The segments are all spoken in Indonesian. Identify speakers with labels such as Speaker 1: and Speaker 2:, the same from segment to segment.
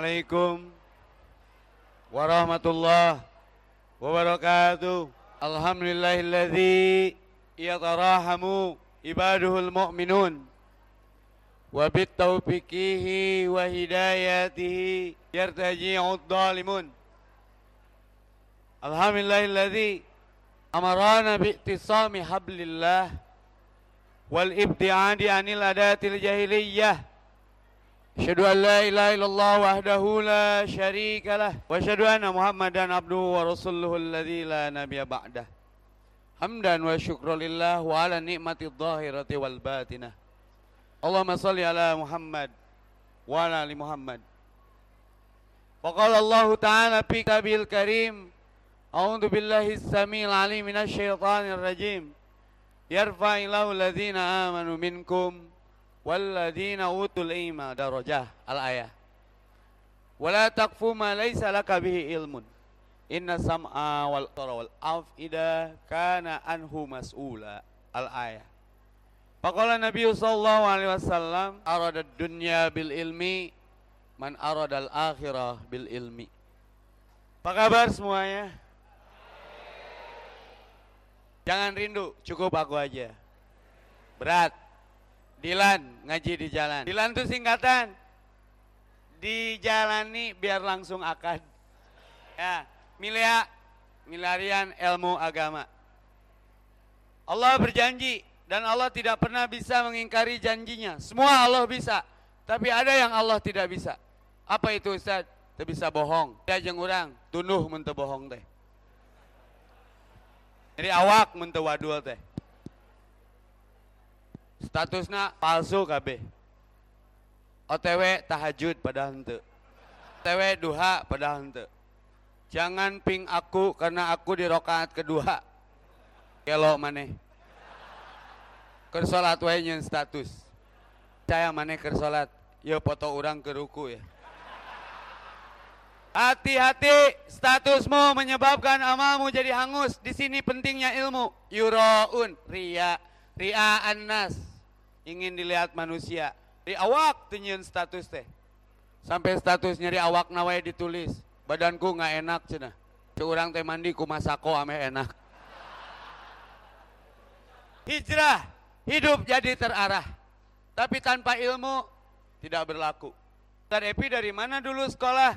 Speaker 1: Assalamualaikum warahmatullahi wabarakatuh. Alhamdulillahilladzi yatarahamu ibaduhul mu'minun wa bitaufiqihi wa hidayatihi yartaji'ud dhalimun. Alhamdulillahilladzi amarana bi'tisami hablillah wal ibtiadi anil adatil jahiliyah أشهد أن لا إله إلا الله وحده لا شريك له وأشهد أن محمدا عبده ورسوله الذي لا نبي بعده. حمدا وشكرا لله وعلى النعمة الظاهرة والباطنة. اللهم صل على محمد وعلى آل محمد. وقال الله تعالى في كتابه الكريم أعوذ بالله السميع العليم من الشيطان الرجيم. يرفع الله الذين آمنوا منكم walladzina utul ilma darajah al ayah wala taqfu ma laysa laka bihi ilmun. Inna sam'a wal tara wal afida kana anhu mas'ula al ayah Pakola Nabi Sallallahu Alaihi Wasallam arada dunya bil ilmi man arada al akhirah bil ilmi. Apa kabar semuanya? Jangan rindu cukup aku aja. Berat. Dilan ngaji di jalan. Dilan itu singkatan. Dijalani biar langsung akad. Ya, milia milarian ilmu agama. Allah berjanji dan Allah tidak pernah bisa mengingkari janjinya. Semua Allah bisa, tapi ada yang Allah tidak bisa. Apa itu Ustaz? Tidak bisa bohong. Dia jeng orang, tunuh mente bohong teh. Jadi awak mente wadul teh statusnya palsu KB OTW tahajud pada hente OTW duha pada hente jangan ping aku karena aku di rokaat kedua. Kelo maneh. Kersolat wae status. Saya maneh kersolat ya foto orang ke ruku ya. Hati-hati, statusmu menyebabkan amalmu jadi hangus. Di sini pentingnya ilmu. Yuroun, ria, ria annas ingin dilihat manusia. Di awak tunjun status teh. Sampai status nyari awak nawai ditulis. Badanku nggak enak cina. Seorang teh mandi ku masako ame enak. Hijrah, hidup jadi terarah. Tapi tanpa ilmu tidak berlaku. Ustaz Epi dari mana dulu sekolah?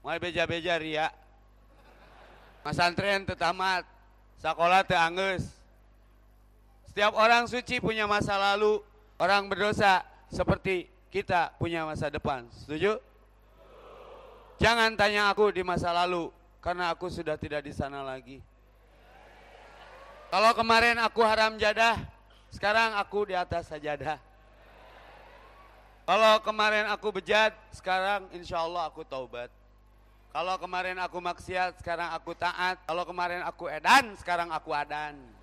Speaker 1: Mulai beja-beja ria. Masantren tetamat. Sekolah teh angges setiap orang suci punya masa lalu, orang berdosa seperti kita punya masa depan. Setuju? Jangan tanya aku di masa lalu, karena aku sudah tidak di sana lagi. Kalau kemarin aku haram jadah, sekarang aku di atas sajadah. Kalau kemarin aku bejat, sekarang insya Allah aku taubat. Kalau kemarin aku maksiat, sekarang aku taat. Kalau kemarin aku edan, sekarang aku adan.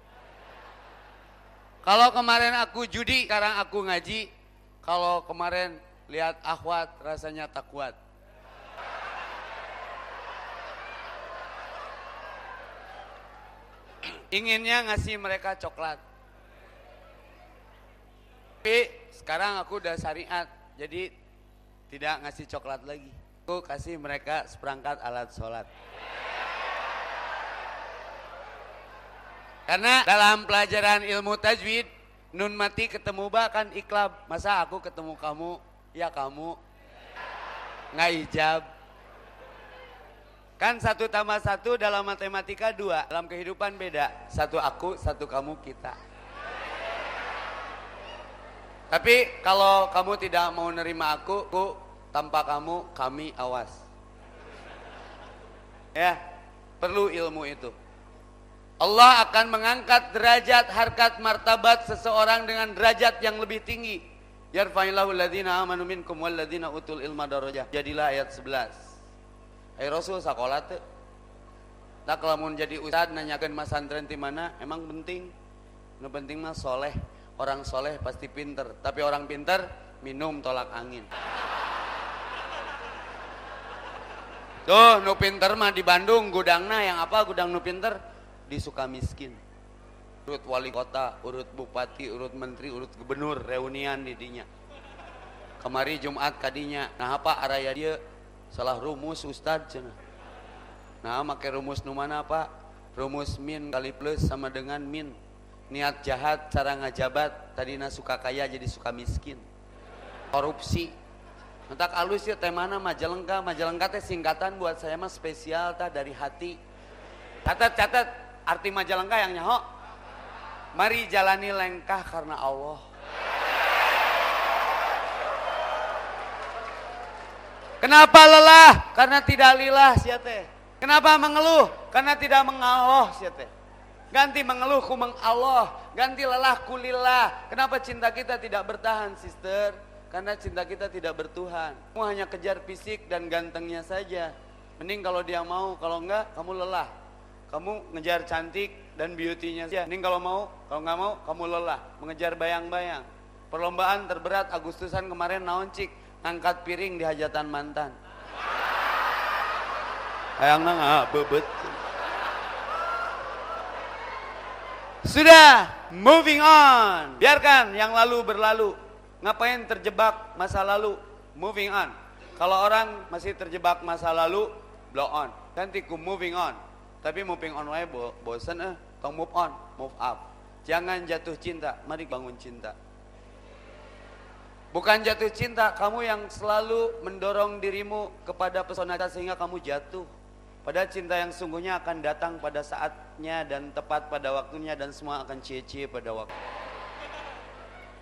Speaker 1: Kalau kemarin aku judi, sekarang aku ngaji. Kalau kemarin lihat akhwat, rasanya tak kuat. Inginnya ngasih mereka coklat. Tapi sekarang aku udah syariat, jadi tidak ngasih coklat lagi. Aku kasih mereka seperangkat alat sholat. Karena dalam pelajaran ilmu tajwid, nun mati ketemu ba kan iklab. Masa aku ketemu kamu, ya kamu. Nggak ijab. Kan satu tambah satu dalam matematika dua. Dalam kehidupan beda. Satu aku, satu kamu, kita. Tapi kalau kamu tidak mau nerima aku, aku tanpa kamu, kami awas. Ya, perlu ilmu itu. Allah akan mengangkat derajat harkat martabat seseorang dengan derajat yang lebih tinggi. Yarfa'illahu alladhina amanu minkum walladhina utul ilma darajah. Jadilah ayat 11. Hai Rasul sekolah tuh. Tak mau jadi ustad nanyakan mas santren di mana, emang penting. Nu penting mah soleh. Orang soleh pasti pinter. Tapi orang pinter minum tolak angin. Tuh, nu pinter mah di Bandung gudangna yang apa gudang nu pinter? Di Sukamiskin. Urut wali kota, urut bupati, urut menteri, urut gubernur, reunian di dinya. kemari Jumat kadinya nah apa araya dia? Salah rumus Ustad cina nah make rumus nu mana pak? Rumus min kali plus sama dengan min. Niat jahat cara ngajabat tadina suka kaya jadi suka miskin. Korupsi. Entak alus ya teh mana? Majalengka majalengka teh singkatan buat saya mah spesial tah dari hati. Catat catat arti majalengka yang nyaho mari jalani lengkah karena Allah Kenapa lelah? Karena tidak lillah siate. Kenapa mengeluh? Karena tidak mengalloh siate. Ganti mengeluh ku Allah, ganti lelah ku. Kenapa cinta kita tidak bertahan, sister? Karena cinta kita tidak bertuhan. Kamu hanya kejar fisik dan gantengnya saja. Mending kalau dia mau, kalau enggak kamu lelah. Kamu ngejar cantik dan beauty-nya saja. Mending kalau mau, kalau enggak mau kamu lelah. Mengejar bayang-bayang. Perlombaan terberat Agustusan kemarin naon cik angkat piring di hajatan mantan. Hayang nggak bebet. Sudah, moving on. Biarkan yang lalu berlalu. Ngapain terjebak masa lalu? Moving on. Kalau orang masih terjebak masa lalu, blow on. Ganti ku moving on. Tapi moving on wae bo bosan eh, tong move on, move up. Jangan jatuh cinta, mari bangun cinta. Bukan jatuh cinta, kamu yang selalu mendorong dirimu kepada pesona sehingga kamu jatuh. Padahal cinta yang sungguhnya akan datang pada saatnya dan tepat pada waktunya dan semua akan cie-cie pada waktu.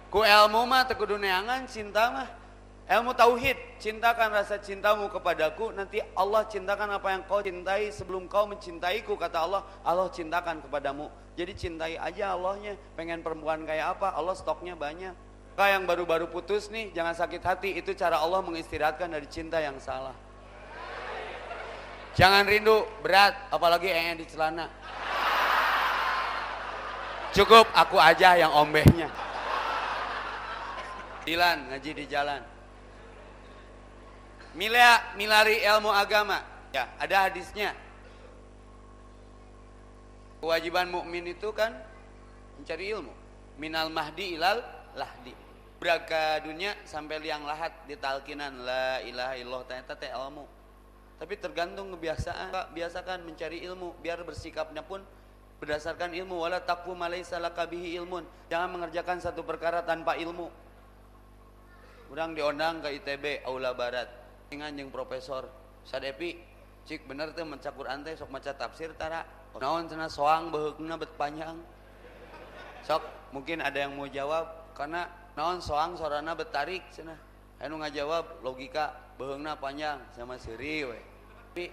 Speaker 1: Ku ilmu mah tekudu neangan cinta mah. Ilmu tauhid, cintakan rasa cintamu kepadaku, nanti Allah cintakan apa yang kau cintai sebelum kau mencintaiku, kata Allah, Allah cintakan kepadamu. Jadi cintai aja Allahnya, pengen perempuan kayak apa, Allah stoknya banyak. Kau yang baru-baru putus nih, jangan sakit hati. Itu cara Allah mengistirahatkan dari cinta yang salah. Jangan rindu, berat, apalagi yang di celana. Cukup aku aja yang ombehnya. Dilan, ngaji di jalan. Mila, milari ilmu agama. Ya, ada hadisnya. Kewajiban mukmin itu kan mencari ilmu. Minal mahdi ilal lahdi. Beraka dunia sampai liang lahat di talkinan la ilaha illallah ternyata teh ilmu. Tapi tergantung kebiasaan. Biasakan mencari ilmu biar bersikapnya pun berdasarkan ilmu. Wala takfu malaisa lakabihi ilmun. Jangan mengerjakan satu perkara tanpa ilmu. Udang diundang ke ITB Aula Barat dengan yang profesor Sadepi cik bener tuh maca Quran teh sok maca tafsir tara. Naon cenah soang beheukna bet panjang? Sok mungkin ada yang mau jawab karena naon soang sorana betarik cenah. Anu ngajawab logika beheungna panjang sama seri we. Tapi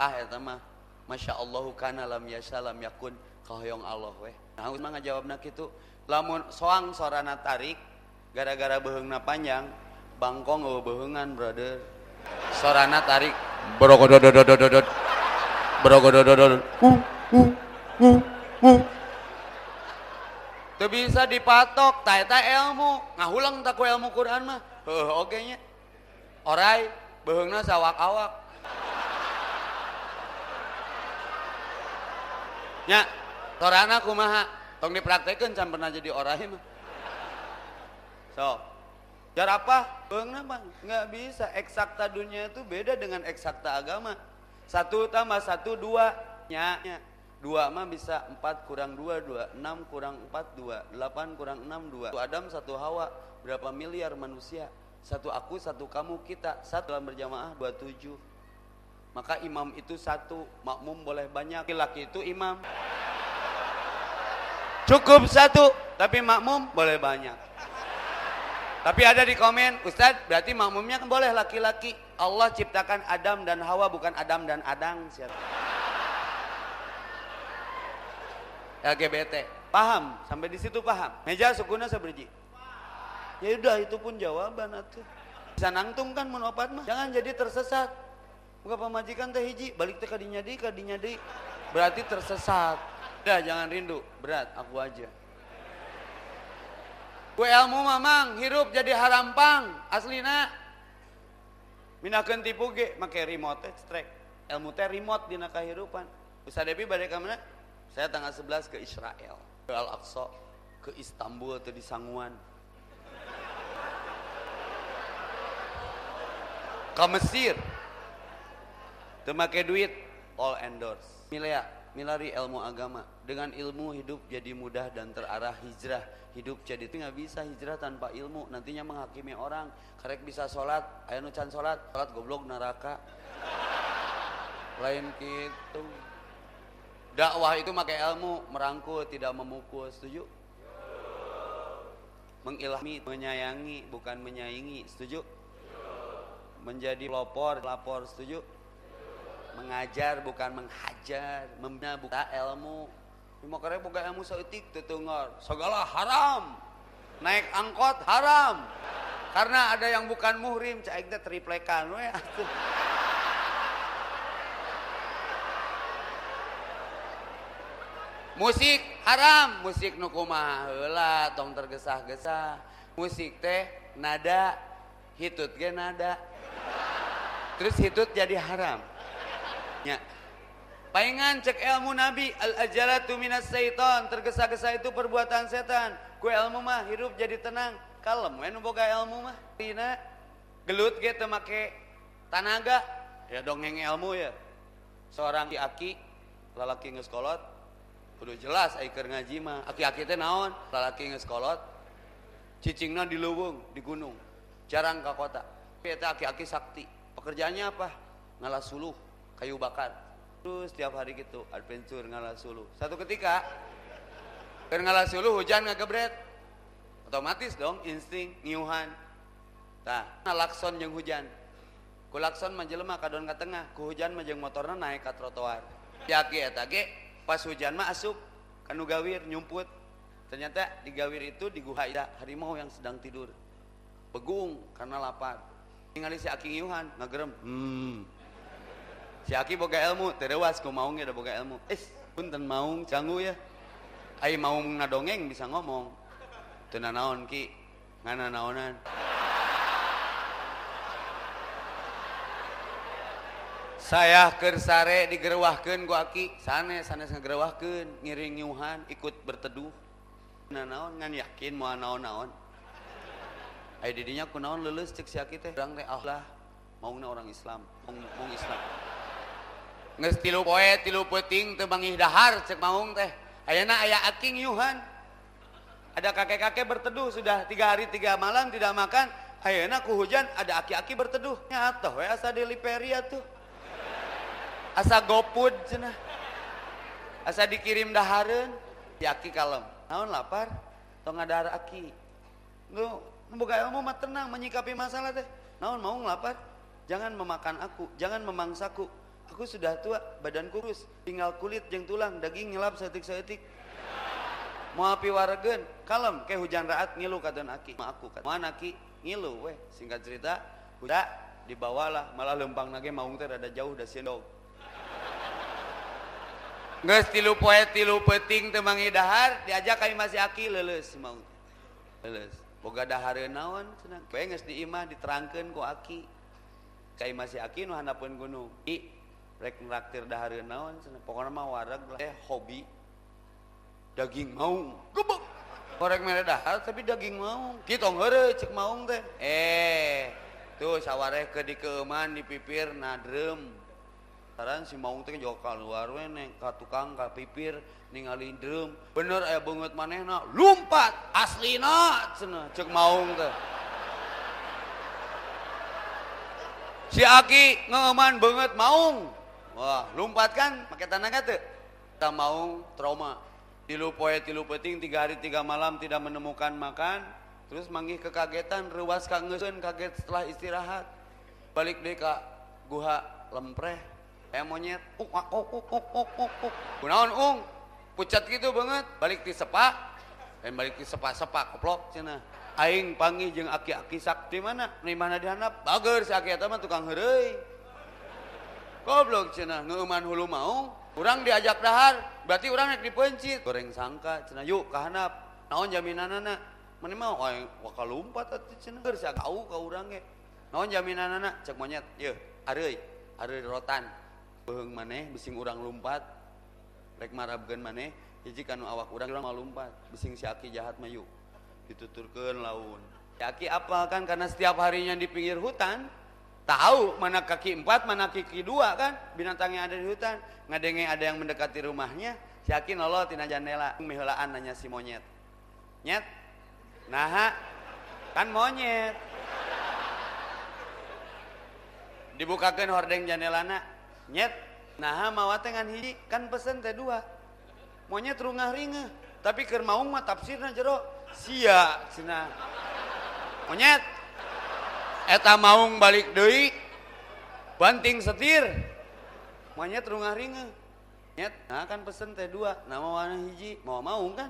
Speaker 1: ah eta mah Masya Allahu kana lam yasha lam yakun kahoyong Allah we. Nah mah ngajawabna kitu. Lamun soang sorana tarik gara-gara beheungna panjang bangkong eueuh beheungan brother sorana tarik brogodododododod brogodododod uh uh uh uh Tuh bisa dipatok, tak ilmu, ngahulang tak ilmu Quran mah, heh oke nya. Orai, behengna sawak awak. Nya, torana kumaha, tong dipraktekeun can pernah jadi orai mah. So, jar apa? Bang, nggak bisa. Eksakta dunia itu beda dengan eksakta agama. Satu tambah satu dua, nya. Dua mah bisa empat kurang dua, dua. Enam kurang empat, dua. Delapan kurang enam, dua. Satu Adam, satu Hawa. Berapa miliar manusia? Satu aku, satu kamu, kita. Satu dalam berjamaah, dua tujuh. Maka imam itu satu, makmum boleh banyak. Laki-laki itu imam. Cukup satu, tapi makmum boleh banyak. Tapi ada di komen, Ustadz berarti makmumnya kan boleh laki-laki. Allah ciptakan Adam dan Hawa bukan Adam dan Adang. Siapa? LGBT. Paham? Sampai di situ paham? Meja sukuna seberji. Ya udah itu pun jawaban atuh. Bisa nangtung kan menopat mah. Jangan jadi tersesat. Bukan pemajikan teh hiji, balik teh kadinya di, kadinya di. Berarti tersesat. Udah jangan rindu, berat aku aja. Gue ilmu mamang, hirup jadi harampang, aslina. Minakeun tipu ge make remote strike. Ilmu teh remote dina kahirupan. Devi balik ke mana? Saya tanggal 11 ke Israel, ke Al-Aqsa, ke Istanbul atau di Sanguan. ke Mesir teu make duit all endorse milea milari ilmu agama. Dengan ilmu hidup jadi mudah dan terarah hijrah. Hidup jadi nggak bisa hijrah tanpa ilmu. Nantinya menghakimi orang. Karek bisa sholat. Ayo nucan sholat. Sholat goblok neraka. Lain gitu. Dakwah itu pakai ilmu. Merangkul tidak memukul. Setuju? Mengilhami, menyayangi, bukan menyaingi. Setuju? Menjadi pelopor, lapor. Setuju? Mengajar bukan menghajar, membina bukan ilmu. Mau karena buka ilmu seetik tetungor. Segala haram. Naik angkot haram. Karena ada yang bukan muhrim, cak teh triplekan we musik haram musik nukuma heula tong tergesa-gesa musik teh nada hitut ge nada terus hitut jadi haram ya palingan cek ilmu nabi al ajalatu minas syaiton tergesa-gesa itu perbuatan setan. Ku ilmu mah hidup jadi tenang. Kalem we boga ilmu mah. Tina gelut ge teu make tanaga. Ya dongeng ilmu ya. Seorang aki lalaki geus kolot. Kudu jelas aiker ngaji mah. Aki-aki teh naon? Lalaki geus kolot. Cicingna di leuweung di gunung. Jarang ke kota. Eta aki-aki sakti. Pekerjaannya apa? Ngalah suluh kayu bakar. Terus setiap hari gitu adventure ngalah suluh satu ketika keur ngalah suluh hujan ngagebret otomatis dong insting ngiuhan tah lakson jeung hujan. Ku lakson menjelma ka don ka tengah ku hujan mah jeung motorna naik ka trotoar. Yaki eta ge pas hujan mah asup kanu gawir nyumput. Ternyata di gawir itu di guha harimau yang sedang tidur. Begung karena lapar. Tinggali si Aki ngiuhan ngagerem hmm si Aki boga ilmu terewas ku maung ada boga ilmu. Eh punten maung canggu ya. Ai maung ngadongeng bisa ngomong. Teu naon ki? Ngana naonan? Saya kersare digerwahkan gua aki. Sana sana ngegerwahkan ngiring nyuhan ikut berteduh. Nah naon ngan yakin mau naon naon ay didinya ku naon lulus cek si aki teh? Orang teh Allah mau orang Islam. Mau, Islam tilu poe tilu peting teu bangih dahar cek maung teh. Ayana aya aki nyuhan ada kakek-kakek berteduh sudah tiga hari tiga malam tidak makan. Ayana ku hujan ada aki-aki berteduh. Nyata we asa deliperia tuh asa gopud cenah. Asa dikirim dahareun. Si aki kalem. Naon lapar? Tong ngadahar aki. Nu boga ilmu mah tenang menyikapi masalah teh. Naon mau lapar? Jangan memakan aku jangan memangsaku aku sudah tua badan kurus tinggal kulit jeng tulang daging ngelap setik-setik mau api waregen kalem kayak hujan raat ngilu katon aki. Ma aku kata Mana aki ngilu weh. Singkat cerita udah dibawalah malah lempang nage maung teh rada jauh dah sendok Nges tilu poe tilu peting temangi dahar diajak kami masih aki leles mau leles boga dahar naon senang bae nges di imah diterangkan ku aki. Kai masih aki nu handapeun gunung. I rek nraktir dahar naon pokoknya mah warag eh hobi. Daging maung. Gebek korek oh, mere dahar tapi daging maung. Kita ngere cek maung teh. Eh tuh sawareh ke di keuman di pipir nadrem. Saran si maung teh jauh keluar we neng ka tukang ka pipir ningali drum bener aya beungeut manehna lumpat. Aslina cenah cek maung teh. Si aki ngeuman banget maung. Wah, lompat kan pakai tanah tuh. Kita mau trauma. Tilu poe tilu peting tiga hari tiga malam tidak menemukan makan. Terus manggih kekagetan, ruas kangen, kaget setelah istirahat. Balik deh kak guha lempreh. Eh monyet, uk uk uk uk uk uk uk. Kunaon ung, pucat gitu banget. Balik di sepak, dan balik di sepak-sepak, keplok cina. Aing panggih jeng aki-aki sakti mana? Nih mana dihanap? Bager si aki mah tukang herei. goblok cina. Ngeuman hulu mau. Orang diajak dahar berarti orang naik dipencit. Goreng sangka cina. Yuk kahanap naon jaminanana? Mana mau? Bakal wakal lompat atuh cina. Geus kau ka urang ge. Naon jaminanana? Cek monyet. Yeuh areuy. Areuy rotan. Beheng maneh bising urang lompat rek marabkeun maneh. Hiji kanu awak urang mau lompat bising si aki jahat mayu dituturkeun laun. Si aki apa kan karena setiap harinya di pinggir hutan tahu mana kaki empat mana kaki dua kan? Binatang yang ada di hutan. Ngadenge ada yang mendekati rumahnya. Yakin Allah tina jendela mihelaan nanya si monyet. Nyet? Nah kan monyet. Dibukakan hordeng jandelana nyet? Nah mau dengan hiji kan pesen teh dua. Monyet rungah ringah tapi keur maung mah tafsirna jero. Sia monyet eta maung balik deui banting setir. Monyet rungah ringah nyet nah kan pesen teh dua nama warna hiji mau maung kan?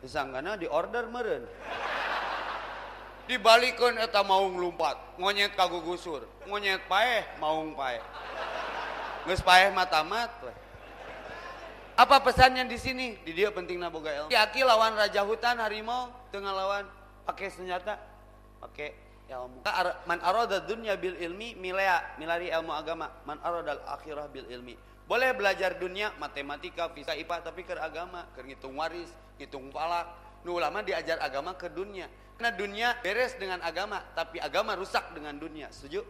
Speaker 1: Disangkana di order meren dibalikkan eta maung lumpat. Monyet kagugusur. Monyet paeh maung paeh. Geus paeh mata-mat apa pesannya di sini? Di dia penting naboga ilmu. Yaki lawan raja hutan harimau. Dengan lawan pakai senjata, pakai ilmu. Man arada dunya bil ilmi milea milari ilmu agama. Man arada akhirah bil ilmi. Boleh belajar dunia matematika, fisika, IPA tapi ke agama, ke ngitung waris, ngitung palak. Nu ulama diajar agama ke dunia. Karena dunia beres dengan agama, tapi agama rusak dengan dunia. Setuju?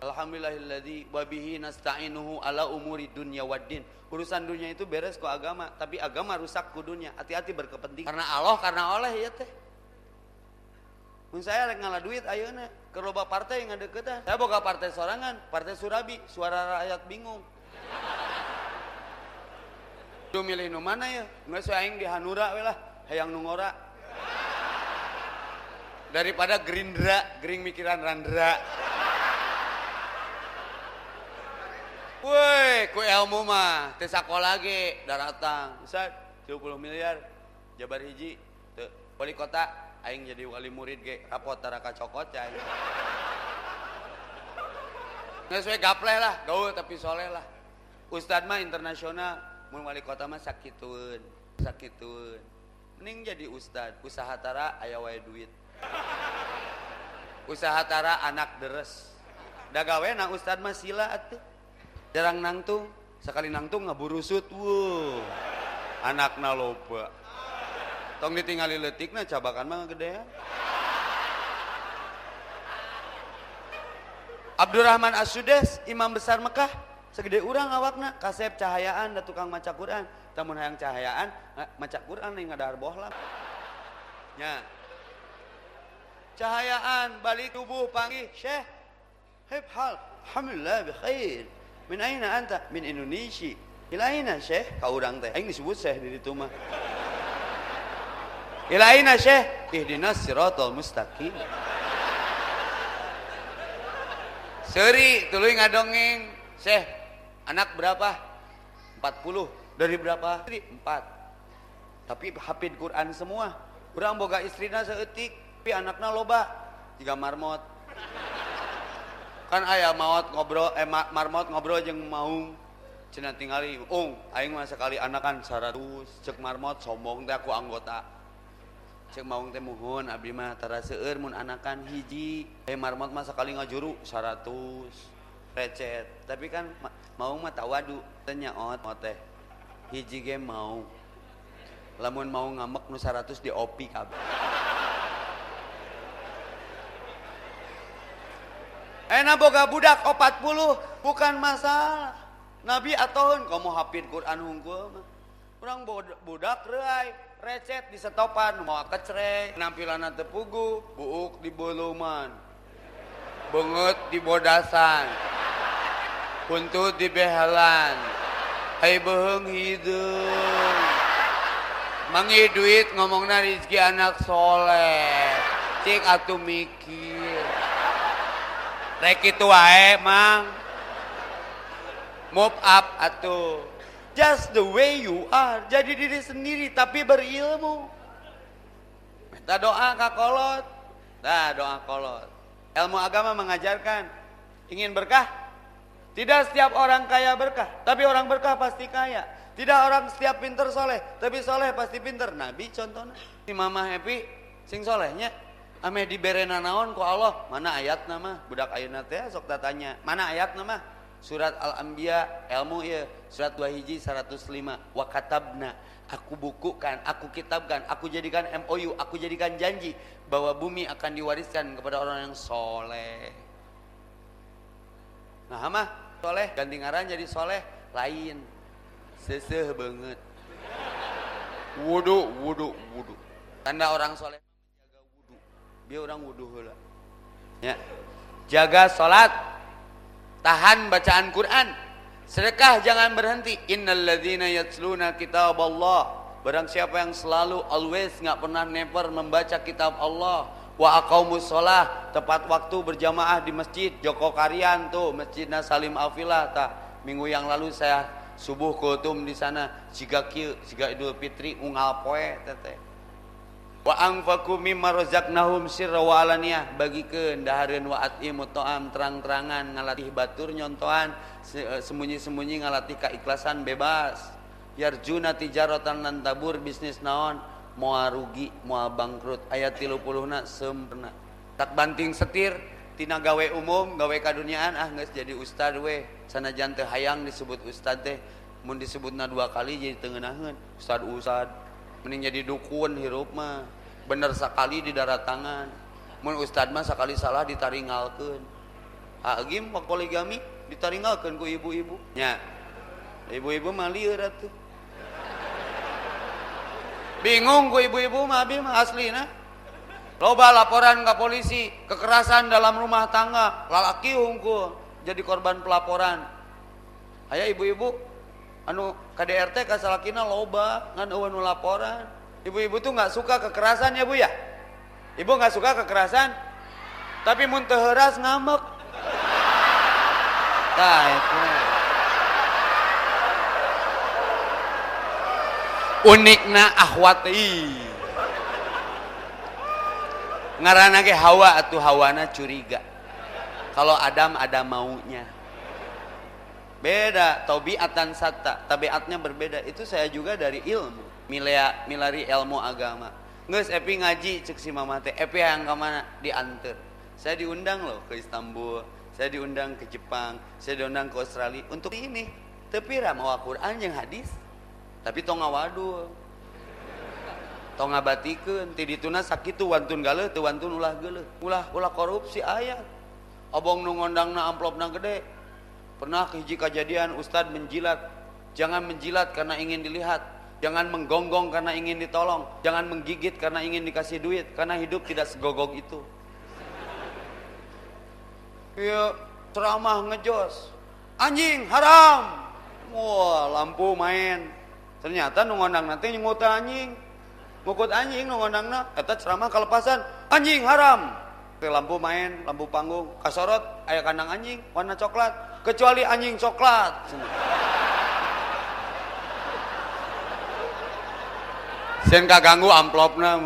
Speaker 1: Alhamdulillahilladzi wa bihi nasta'inuhu ala umuri dunya waddin. Urusan dunia itu beres kok agama, tapi agama rusak ku dunia. Hati-hati berkepentingan. Karena Allah, karena oleh ya teh. Mun saya rek ngalah duit ayeuna ke loba partai yang deketan. Saya boga partai sorangan, partai Surabi, suara rakyat bingung. Duh milih nu mana ya? Nggak saya aing di Hanura we lah, hayang nu ngora. Daripada Gerindra, gering mikiran Randra. Woi, ku ilmu mah teu sakola ge daratang. Ustaz, 70 miliar jabar hiji teu wali kota aing jadi wali murid ge rapot taraka cokot cai. Nggak sesuai gapleh lah, gaul tapi soleh lah. Ustad mah internasional, mun wali kota mah sakitun, sakitun. Mending jadi ustad, usaha tara aya duit. Usaha tara anak deres. Da gawe na ustad mah sila atuh jarang nangtung sekali nangtung ngaburusut wow anakna loba tong ditinggali letikna cabakan mah gede Abdurrahman As-Sudes imam besar Mekah segede urang awakna kasep cahayaan da tukang maca Quran tamun hayang cahayaan maca Quran ning ngadahar bohlam nya cahayaan balik tubuh panggih Syekh Hib hal Alhamdulillah bi khair Min aina anta? Min Indonesia. Ila aina Syekh? Ka urang teh. Aing disebut Syekh di ditu mah. Ila aina Syekh? Ihdinas siratal mustaqim. Seri tuluy ngadongeng. Syekh, anak berapa? 40. Dari berapa? Istri 4. Tapi hafid Quran semua. Urang boga istrina seetik, tapi anakna loba. Tiga marmot kan ayah maut ngobrol eh marmot ngobrol jeng mau cina tingali ung aing mah sekali anakan saratus cek marmot sombong teh aku anggota cek mau teh muhun abdi mah tara mun anakan hiji. Eh marmot mah sekali ngajuru saratus. Recet. Tapi kan mau mah tawadu. Tanya ot teh hiji ge mau lamun mau ngamek nu saratus di opi kabeh Enak boga budak 40 bukan masalah. Nabi atauun kamu hafid Quran hunggul mah. Urang budak reai recet di setopan mau kecrek penampilan tepugu buuk di buluman. Benget di bodasan. Buntut di behelan. Hai beheng hidung. Mangi duit ngomongna rezeki anak soleh. Cik atuh mikir. Rek itu wae mang. Move up atau just the way you are. Jadi diri sendiri tapi berilmu. Minta doa kak kolot. Dah doa kolot. Ilmu agama mengajarkan ingin berkah? Tidak setiap orang kaya berkah tapi orang berkah pasti kaya. Tidak orang setiap pinter soleh tapi soleh pasti pinter. Nabi contohnya. Si mama happy sing solehnya. Ame diberena naon ku Allah. Mana ayat nama budak ayat teh sok tanya mana ayat nama surat al-anbiya ilmu ya surat 2 hiji 105 wa katabna. Aku bukukan aku kitabkan aku jadikan MOU aku jadikan janji bahwa bumi akan diwariskan kepada orang yang soleh. Nah mah soleh ganti ngaran jadi soleh lain. Seseh banget. Wudu wudu wudu tanda orang soleh menjaga wudu dia orang wudu heula. Ya. Jaga salat tahan bacaan Quran. Sedekah jangan berhenti. Innalladzina yatluna kitaballah. Barang siapa yang selalu always nggak pernah never membaca kitab Allah. Wa aqaumus sholah tepat waktu berjamaah di masjid. Joko Karian tuh Masjid Nasalim Afilah tak minggu yang lalu saya subuh kutum di sana. Jika kieu Idul Fitri unggal poe teteh waangfakumi wa alaniyah. Bagikeun dahareun wa waatimu toam terang-terangan ngalatih batur nyontoan e, sembunyi-sembunyi ngalatih keikhlasan bebas. Yarjuna tijarotan nan tabur bisnis naon mua rugi mua bangkrut. Ayat tilu puluhna sempurna. Tak banting setir tina gawe umum gawe kaduniaan ah nges jadi ustad we. Sana jante hayang disebut ustad teh mun disebutna dua kali jadi tengenahun ustad ustad mending jadi dukun hirup mah. Bener sekali di darat tangan. Mun ustad mah sekali salah ditaringalkeun agim poligami ditaringalkeun ku ibu-ibu. Nya ibu-ibu mah lieur bingung ku ibu-ibu mah abi mah asli nah. Loba laporan ke polisi kekerasan dalam rumah tangga lalaki hungku jadi korban pelaporan. Ayah ibu-ibu anu KDRT kasalakina loba ngan eueuh laporan ibu-ibu tuh nggak suka kekerasan ya bu ya? Ibu nggak suka kekerasan? Tapi mun heras ngambek tah unikna ahwati. Ngarana ge hawa atau hawana curiga. Kalau Adam ada maunya. Beda tabiatan satta. Tabiatnya berbeda. Itu saya juga dari ilmu milea milari ilmu agama. Nges epi ngaji cek si mama teh. Epi yang ke mana diantar saya diundang loh ke Istanbul saya diundang ke Jepang saya diundang ke Australia. Untuk ini tapi ramah Quran yang hadis. Tapi tong ngawadul tong ngabatikeun ti dituna sakitu wantun gale teu wantun ulah geuleuh ulah ulah korupsi ayat obong nu ngondangna amplopna gede. Pernah hiji kejadian ustad menjilat. Jangan menjilat karena ingin dilihat jangan menggonggong karena ingin ditolong. Jangan menggigit karena ingin dikasih duit. Karena hidup tidak segogong itu. Iya ceramah ngejos. Anjing haram. Wah lampu main. Ternyata nu ngondang nanti nyungut anjing. Ngukut anjing nu ngondangna eta ceramah kalepasan anjing haram. Lampu main lampu panggung. Kasorot ayah kandang anjing warna coklat. Kecuali anjing coklat Sen kaganggu amplopna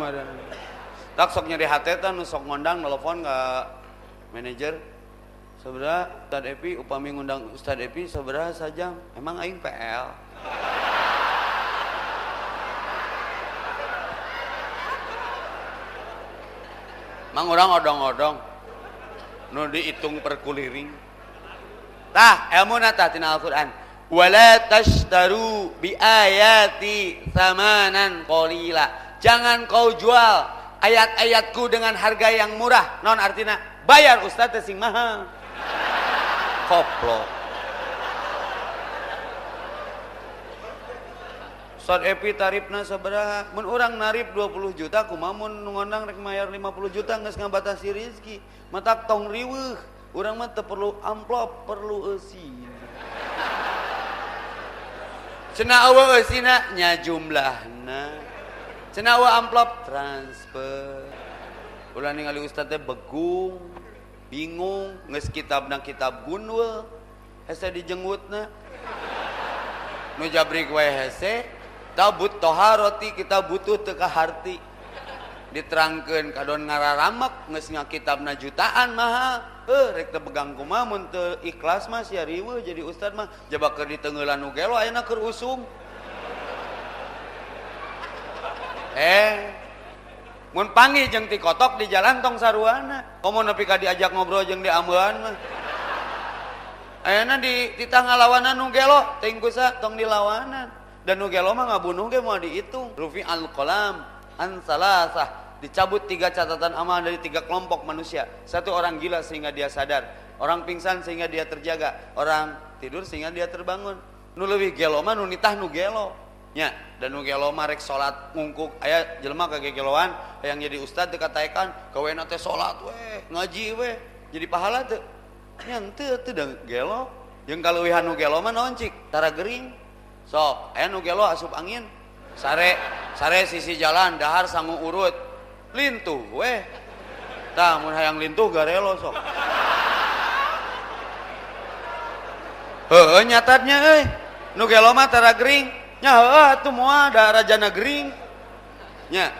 Speaker 1: tak sok nyari hati nu sok ngondang nelfon ke manajer. Seberapa Ustad Epi upami ngundang Ustad Epi seberapa saja emang aing PL Mang orang odong-odong. Nu dihitung perkuliring. Tah ilmu nata tina Al-Qur'an. Wala tashtaru bi ayati samanan qalila. Jangan kau jual ayat-ayatku dengan harga yang murah. Non artinya bayar ustaz sing mahal. Koplok. Ustaz Epi tarifna sabaraha mun urang narif 20 juta kumaha mun ngondang rek mayar 50 juta geus ngabatasi rezeki matak tong riweuh urang mah teu perlu amplop perlu eusin cenah eueuh eusina nya jumlahna. Cenah eueuh amplop transfer. Ulah ningali ustaz teh begung bingung geus kitabna kitab gunul hese dijenggutna nu jabrik wae hese tabut toharoti kita butuh teka harti. Diterangkan kadon ngararamak nges kitabna jutaan mahal eh rek pegang kumaha mun ikhlas mah sia riweuh jadi ustad mah. Jaba keur di teungeulan nu gelo ayeuna keur usum. Eh mun panggil jeung ti kotok di jalan tong saruana. Komo nepi ka diajak ngobrol jeung di ambean mah. Ayeuna di di tangga lawanan nu gelo teuing kusa tong di lawanan. Dan nu gelo mah ngabunuh ge mau dihitung rufi al qalam an salasah dicabut tiga catatan amal dari tiga kelompok manusia. Satu orang gila sehingga dia sadar. Orang pingsan sehingga dia terjaga. Orang tidur sehingga dia terbangun. Nu leuwih gelo mah nu nitah nu gelo. Nya dan nu gelo mah rek salat ngungkuk. Aya jelema kagegeloan yang jadi ustad teu kataekan kawena teh salat we ngaji we jadi pahala teu. Nya henteu teu gelo. Jeung kaluwihan nu gelo mah naon cik tara gering. Sok aya nu gelo asup angin. Sare sare sisi jalan dahar sangu urut lintuh we tah mun hayang lintuh garelo sok. Heeh nyatatnya euy nu mah tara gering. Nya heuh atuh moal da rajana gering nya.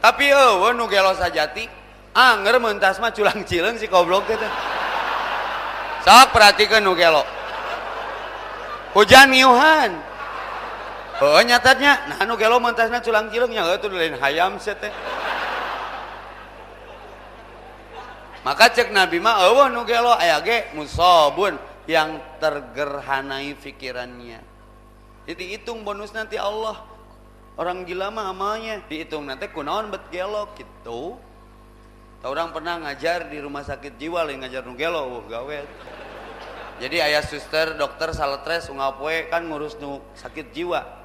Speaker 1: Tapi eueuh nu gelo sajati anger mentas mah culang cileung si goblok teh sok perhatikeun nu gelo. Hujan miuhan oh nyatatnya. Nah anu gelo mentasna culang cilung nya itu lain hayam sete maka cek nabi mah eueuh nu gelo aya ge musobun yang tergerhanai pikirannya jadi hitung bonus nanti Allah. Orang gila mah amalnya. Dihitung nanti kunaon bet gelo gitu. Orang pernah ngajar di rumah sakit jiwa lain ngajar nu gelo uh, gawe. Jadi ayah suster dokter saletres ungapoe kan ngurus nu sakit jiwa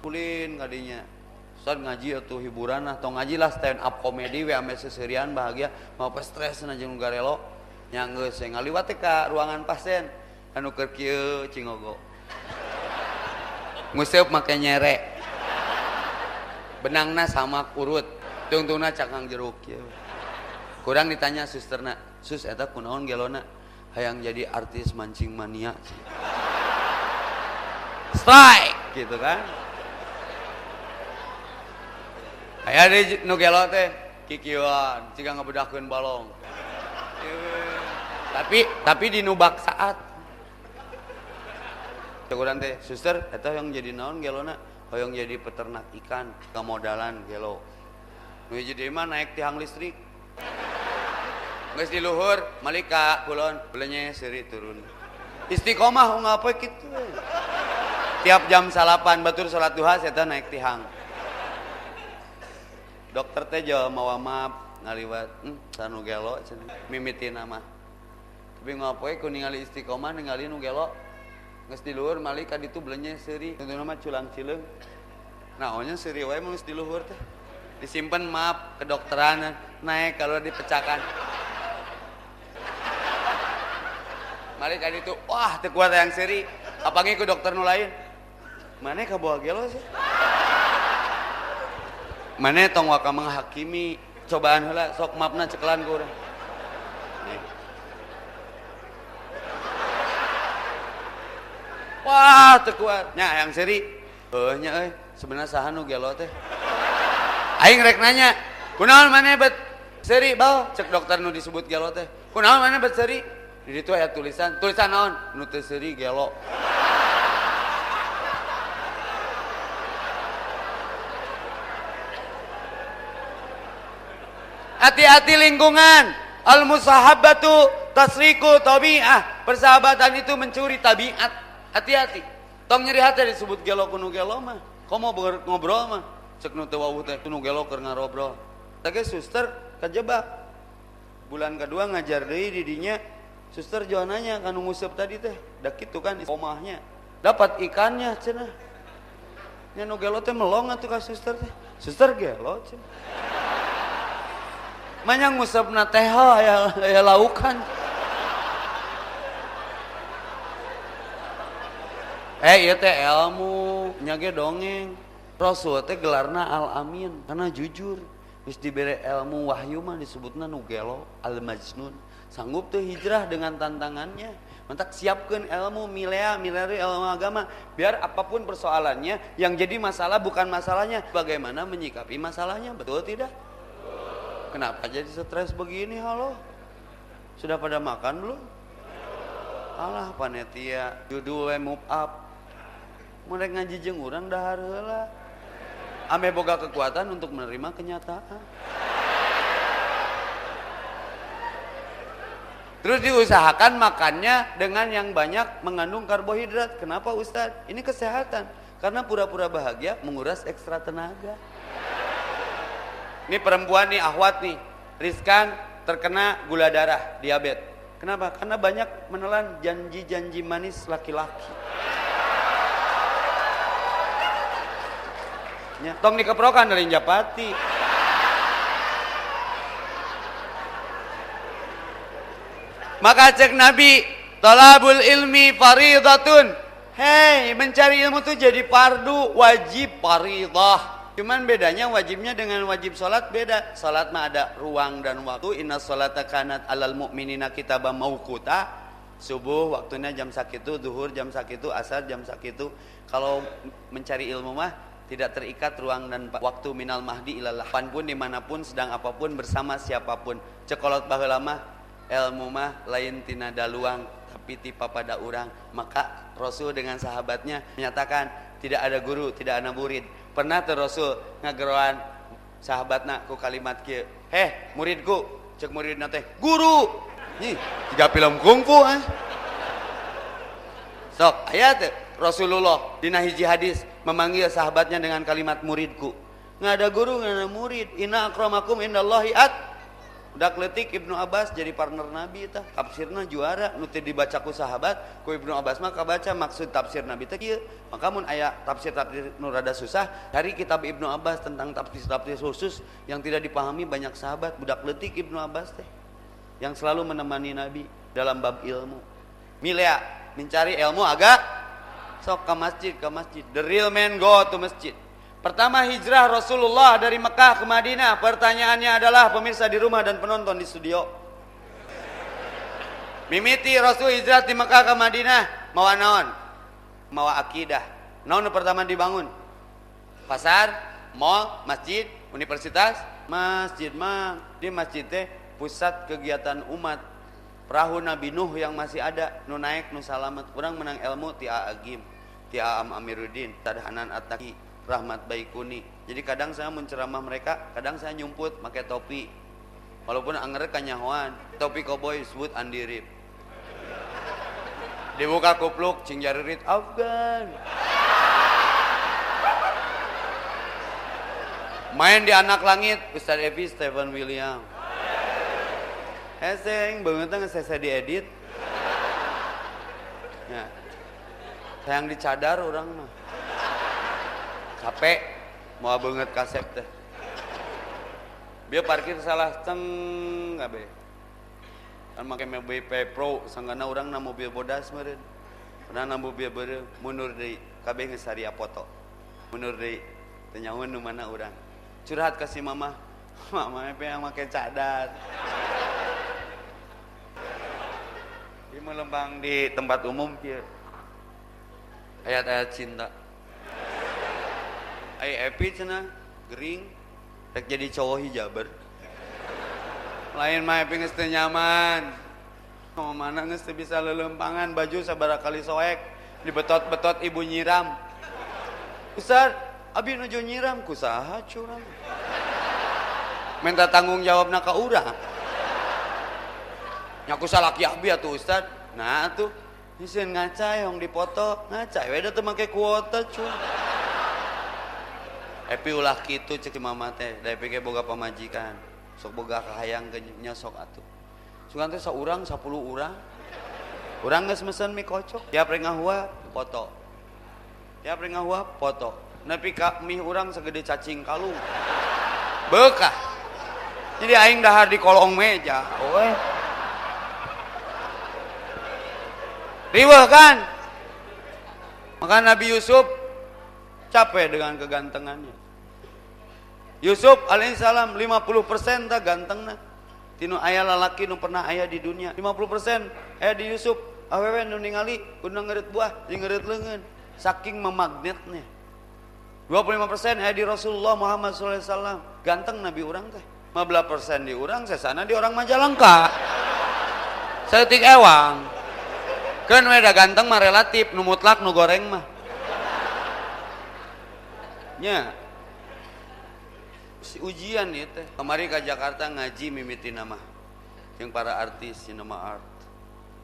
Speaker 1: kulin kadinya Ustaz ngaji atau hiburan atau ngaji lah stand up komedi we ame seserian bahagia. Mau pas stres na jeung garelo nya geus saya ngaliwat ka ruangan pasien. Anu keur kieu cingogo. Nguseup make nyere. Benangna sama urut tungtungna cakang jeruk kieu. Kurang ditanya susterna sus eta kunaon gelona? Hayang jadi artis mancing mania. Strike gitu kan aya di nu gelo teh kikieuan jika ngebedakeun balong tapi tapi di nubak saat Cukuran teh suster eta yang jadi naon gelona hoyong jadi peternak ikan kemodalan gelo nu jadi mah naik tiang listrik Geus di luhur malika kulon belenya seri turun. Istiqomah ngapa kitu. Tiap jam salapan batur salat duha saya naik tihang. Dokter teh jawab mawa maaf ngaliwat hmm, sanu gelo mimitin nama. Tapi ngapoe ku ningali istiqomah ningali nu gelo. Geus di luhur malika ditu belenya seri. Itu nama culang cileung. Naonnya seri wae mah geus di luhur teh. Disimpan maaf kedokteran naik kalau dipecahkan. mari tadi itu wah terkuat yang seri apalagi ke dokter nu lain mana ke bawa gelo sih mana tong waka menghakimi cobaan heula sok maafna cekelan ku wah terkuat nya yang seri. Eh nya euy. Sebenarnya saha nu gelo teh? Aing rek nanya kunaon mana bet seri bal? Cek dokter nu disebut gelo teh. Kunaon mana bet seri? Di situ ada tulisan, tulisan naon? Nuteseri gelo. Hati-hati lingkungan. Al musahabatu tasriku tabi'ah. Persahabatan itu mencuri tabiat. Hati-hati. Tong nyeri hati disebut gelo kuno gelo mah. Komo ngobrol mah. Cek nu teu wawuh teh kuno gelo keur ngarobrol. Tage suster kejebak. Bulan kedua ngajar deui di dinya Suster nanya kan ngusep tadi teh, dak itu kan omahnya. Dapat ikannya cenah. Nya nu gelo teh melong atuh ka suster teh. Suster gelo cenah. Manya ngusepna teh ya, ya laukan. Eh iya teh ilmu, nyage dongeng. Rasul teh gelarna al amin karena jujur. Wis dibere ilmu wahyu mah disebutna nu gelo al majnun sanggup tuh hijrah dengan tantangannya mentak siapkan ilmu milea milea ilmu agama biar apa pun persoalannya yang jadi masalah bukan masalahnya bagaimana menyikapi masalahnya betul tidak kenapa jadi stres begini halo sudah pada makan belum alah panitia judul move up mulai ngaji jeng orang dahar heula ame boga kekuatan untuk menerima kenyataan Terus diusahakan makannya dengan yang banyak mengandung karbohidrat. Kenapa Ustadz? Ini kesehatan. Karena pura-pura bahagia menguras ekstra tenaga. Ini perempuan nih, ahwat nih. riskan terkena gula darah, diabetes. Kenapa? Karena banyak menelan janji-janji manis laki-laki. Ya, tong dikeprokan dari Japati. Maka cek Nabi, talabul ilmi faridatun. Hei, mencari ilmu itu jadi fardu, wajib faridah. Cuman bedanya wajibnya dengan wajib sholat beda. Sholat mah ada ruang dan waktu. Inna sholata kanat alal mu'minina kitabah maukuta. Subuh waktunya jam sakitu, duhur jam sakitu, asar jam sakitu. Kalau mencari ilmu mah tidak terikat ruang dan waktu minal mahdi ilallah. pun di mana pun sedang apa pun bersama siapa pun. Cekolot baheula mah ilmu mah lain tina daluang tapi tipa pada orang. Maka Rasul dengan sahabatnya menyatakan tidak ada guru, tidak ada murid. Pernah tuh Rasul ngageroan sahabatna ku kalimat kieu. Heh, muridku, cek murid nate, guru. Nih, tiga film kungfu ah. Sok, ayat Rasulullah dina hiji hadis memanggil sahabatnya dengan kalimat muridku. Nggak ada guru, nggak ada murid. Inna akramakum indallahi at Dak letik Ibnu Abbas jadi partner Nabi itu tafsirna juara. Nuti dibaca ku sahabat ku Ibnu Abbas mah baca maksud tafsir Nabi teh kieu. Maka mun aya tafsir tafsir nu rada susah dari kitab Ibnu Abbas tentang tafsir tafsir khusus yang tidak dipahami banyak sahabat. Budak letik Ibnu Abbas teh. Yang selalu menemani Nabi dalam bab ilmu. Milea mencari ilmu agak. Sok ke masjid ke masjid. The real man go to masjid Pertama hijrah Rasulullah dari Mekah ke Madinah. Pertanyaannya adalah pemirsa di rumah dan penonton di studio. Mimiti Rasul hijrah di Mekah ke Madinah. Mawa naon? Mawa akidah. Naon pertama dibangun? Pasar, mall, masjid, universitas, masjid mah. Di masjid teh pusat kegiatan umat. Perahu Nabi Nuh yang masih ada, nu naik, nu salamet. Kurang menang ilmu ti Agim, ti Am Amiruddin, Tadhanan At-Taqi, Rahmat Baikuni. Jadi kadang saya menceramah mereka, kadang saya nyumput pakai topi. Walaupun anger kanyahoan, topi koboi sebut andirip. Dibuka kupluk, cing jaririt Afgan. Main di anak langit, Ustaz Evi Stephen William. Heseng, banget saya diedit. Ya. Sayang dicadar orang mah capek. Mau banget kasep teh. Biar parkir salah ceng nggak be kan make mobil Pro sanggana orang na mobil bodas meren pernah na mobil bere mundur dari kabeh ngesaria foto mundur dari tenyawan nu mana orang curhat kasih mama mama apa yang make cadar. Di melembang di tempat umum kia ayat-ayat cinta Ay epi cina. Gering. Rek jadi cowok hijaber. Lain mah epi geus nyaman. Mau mana geus bisa lelempangan baju sabara kali soek. Dibetot-betot ibu nyiram. Ustaz abi nuju nyiram kusaha curang? Minta tanggung jawab nak urang nyaku salaki abi atuh Ustaz. Nah tuh Isin ngaca yang dipoto. Ngaca we tuh make kuota cuy Epi ulah gitu cek mama teh. Dari pikir boga pemajikan sok boga kahayang ke nyosok atuh. Sugan teh saurang sepuluh urang. Urang geus mesen mie kocok. Tiap rengahua foto tiap rengahua foto nepi ka mie urang segede cacing kalung. Bekah jadi aing dahar di kolong meja. Oe. Riweh kan? Maka Nabi Yusuf capek dengan kegantengannya Yusuf alaihissalam 50% tak ganteng nah. Tino ayah lalaki nu pernah ayah di dunia. 50% ayah di Yusuf awewe nu ningali kudu ngerit buah ngerit lengan saking memagnetnya. 25% ayah di Rasulullah Muhammad SAW ganteng Nabi orang teh. 15% di orang sesana di orang Majalengka. Setik ewang. Kan udah ganteng mah relatif nu mutlak nu goreng mah. Nya ujian nih teh. Kemarin ke Jakarta ngaji mimiti nama. Yang para artis cinema art.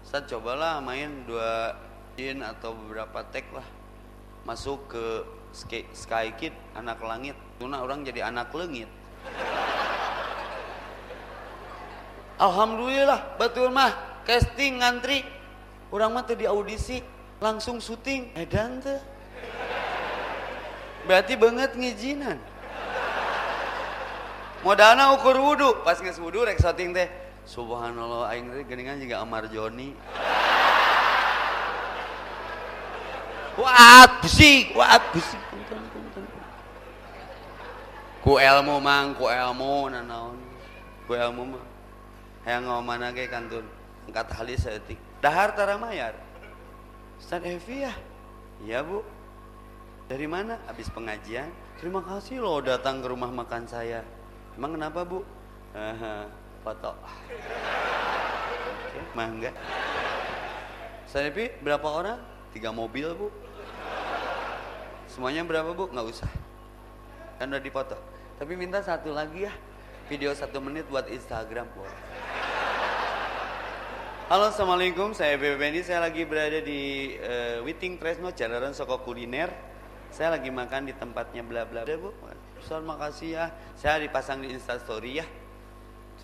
Speaker 1: Saya cobalah main dua jin atau beberapa tag lah. Masuk ke Sky, Sky Kid anak langit. Tuna orang jadi anak langit Alhamdulillah betul mah. Casting ngantri. Orang mah di audisi langsung syuting. Edan tuh berarti banget ngijinan modalna ukur wudhu pas nges wudhu rek syuting teh subhanallah aing teh geningan juga Amar Joni Waat besi, waat besi. Ku ilmu mang, ku ilmu nanaon. Ku ilmu mah. Hayang ngomana ge kantun. Angkat halis seetik. Dahar tara mayar. Ustaz Evi ya? Iya bu. Dari mana? Habis pengajian. Terima kasih loh datang ke rumah makan saya. Emang kenapa bu? foto. Oke, mah enggak. Ustaz Evi berapa orang? Tiga mobil bu. Semuanya berapa bu? Nggak usah. Kan udah dipoto. Tapi minta satu lagi ya. Video satu menit buat Instagram. Boleh. Halo Assalamualaikum, saya Bebe Benny. Saya lagi berada di uh, Witing Tresno, Jalanan Soko Kuliner. Saya lagi makan di tempatnya bla bla. Udah bu, Ustaz makasih ya. Saya dipasang di Instastory ya.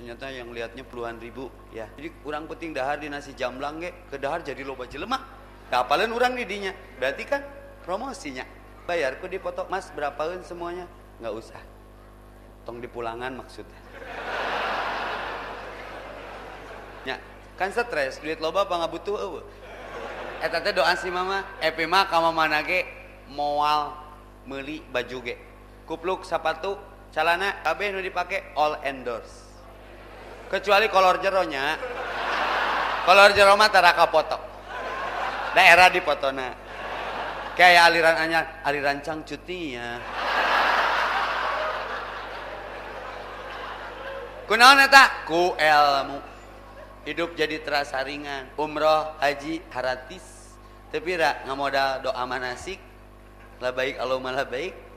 Speaker 1: Ternyata yang lihatnya puluhan ribu ya. Jadi kurang penting dahar di nasi jamblang ge, ke dahar jadi loba jelema. Kapalan orang didinya. Berarti kan promosinya bayar ku dipoto mas berapaan semuanya nggak usah tong dipulangan maksudnya ya kan stres duit loba apa nggak butuh eueuh eta teh doa si mama epi mah ka mana ge moal meuli baju ge kupluk sepatu celana kabeh nu dipake all endorse. Kecuali kolor jeronya. Kolor jero mah foto daerah di fotona kayak aliran anyar aliran cangcutinya kunaon eta? Ku ilmu hidup jadi terasa ringan. Umroh haji haratis. Tapi ra ngamodal doa manasik. Lah baik Allah malah baik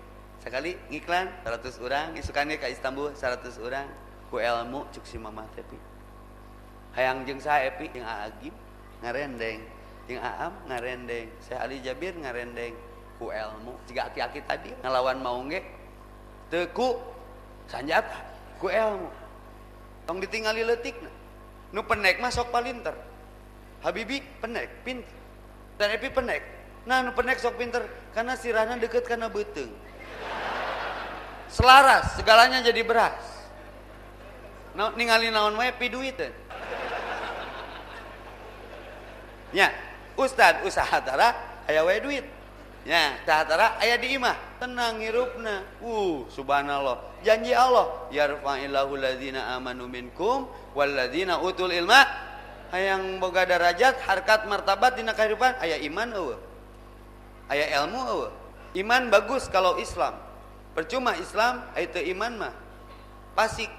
Speaker 1: sekali ngiklan 100 orang. Isukannya ke Istanbul 100 orang. Ku ilmu cuk si mama tepi. Hayang jeung saya epi yang agib ngarendeng. Yang Aam ngarendeng. Saya Ali Jabir ngarendeng. Ku ilmu jika aki-aki tadi ngelawan mau nge? Teku sanjata ku ilmu tong ditingali letik nu penek masuk palinter. Habibi penek pinter. Dan Epi penek. Nah nu penek sok pinter karena sirahna deket karena beteng selaras segalanya jadi beras. Nah, ningali naon wae pi duit ya Ustad usaha tara aya wae duit. Ya usaha tara aya di imah. Tenang hirupna uh subhanallah. Janji Allah yarfa'illahu ladzina amanu minkum walladzina utul ilma. Hayang boga derajat harkat martabat dina kehidupan aya iman eueuh. Aya ilmu eueuh. Iman bagus kalau Islam percuma Islam itu iman mah pasik.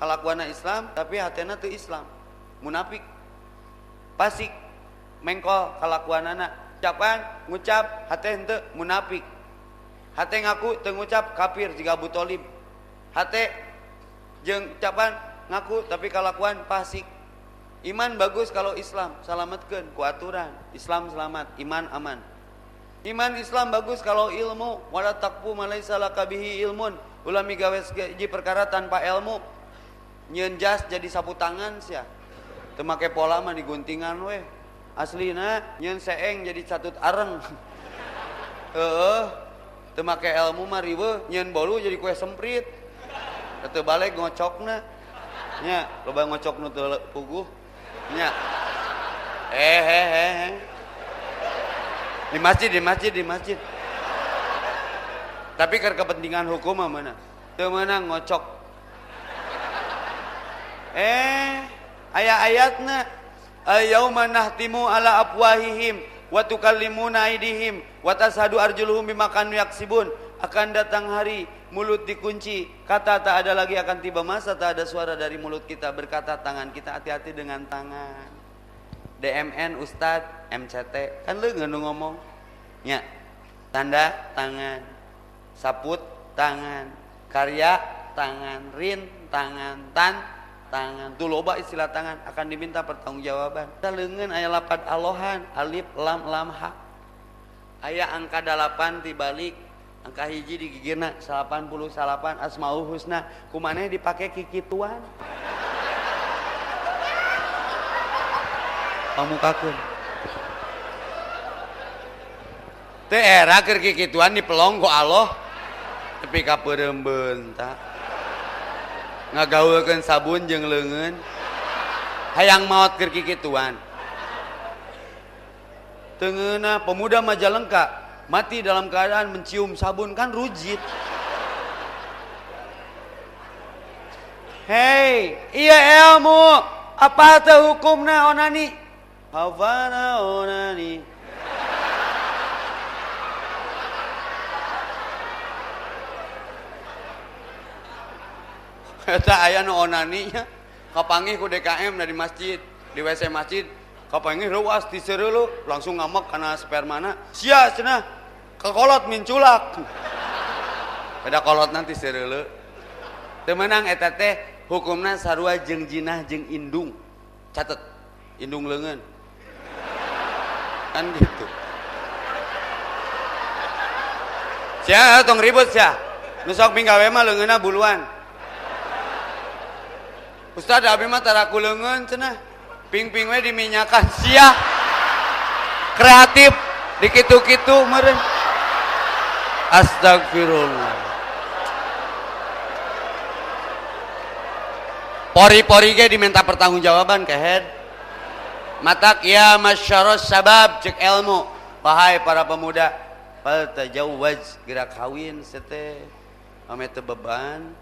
Speaker 1: Kalakuana Islam tapi hatena teu Islam. Munafik. Pasik. Mengkol kalakuan anak ucapan ngucap hati ente munafik. Hati ngaku tengucap kafir jika Abu Talib hati jeng ucapan ngaku tapi kalakuan pasik. Iman bagus kalau Islam selamatkan ku aturan. Islam selamat iman aman iman Islam bagus kalau ilmu. Wala takfu malaisa lakabihi ilmun. Ulami gawe ji perkara tanpa ilmu. Nyenjas jadi sapu tangan sia. Temake pola mah diguntingan weh. Aslina nyen seeng jadi catut areng. Heeh. Teu make ilmu mah riweuh nyen bolu jadi kue semprit. Teu balik ngocokna nya loba ngocok nu teu puguh. Nya. Eh eh eh di masjid di masjid di masjid. Tapi ke kepentingan hukum mana? Teu meunang ngocok. Eh ayat ayatna Ayauma nahtimu ala afwahihim wa tukallimuna aydihim wa arjuluhum bima kanu yaksibun. Akan datang hari mulut dikunci, kata tak ada lagi akan tiba. Masa tak ada suara dari mulut kita? Berkata tangan kita hati-hati dengan tangan. DMN Ustad MCT kan lu nggak ngomong. Ya tanda tangan saput tangan karya tangan rin tangan tan tangan. Tuh loba istilah tangan akan diminta pertanggungjawaban. Talengan ayat lapan alohan alif lam lam ha. Ayat angka delapan dibalik angka hiji di gigirna salapan puluh salapan asmaul husna. Kumane dipakai kikituan pamukakeun teh era keur kikituan dipelong ku Allah tapi kapeureumbeun ta ngagaulkeun sabun jeung leungeun. Hayang maot keur kikituan. Tengeuna pemuda Majalengka mati dalam keadaan mencium sabun kan rujit. Hei, iya ilmu. Apa tuh hukumnya onani? Onani. Eta aya nu onani nya. Kapangih ku DKM dari masjid, di WC masjid. Kapangih ruas di lu langsung ngamak karena spermana. Sia cenah. Kekolot minculak. Beda kolot nanti sereulu. Temenang eta teh hukumna sarua jeng jinah jeng indung catet indung lengan kan gitu. Sia tong ribut sia. Nusok minggawe mah leungeunna buluan. Ustaz abi mah taraku leungeun cenah. Ping-ping we diminyakan. Sia. Kreatif. Dikitu-kitu meureun. Astagfirullah. Pori-pori ge diminta pertanggungjawaban ke head matak ya masyaros sabab cek ilmu. Wahai para pemuda fal tajawwaz gerak kawin sete. Ame teu beban.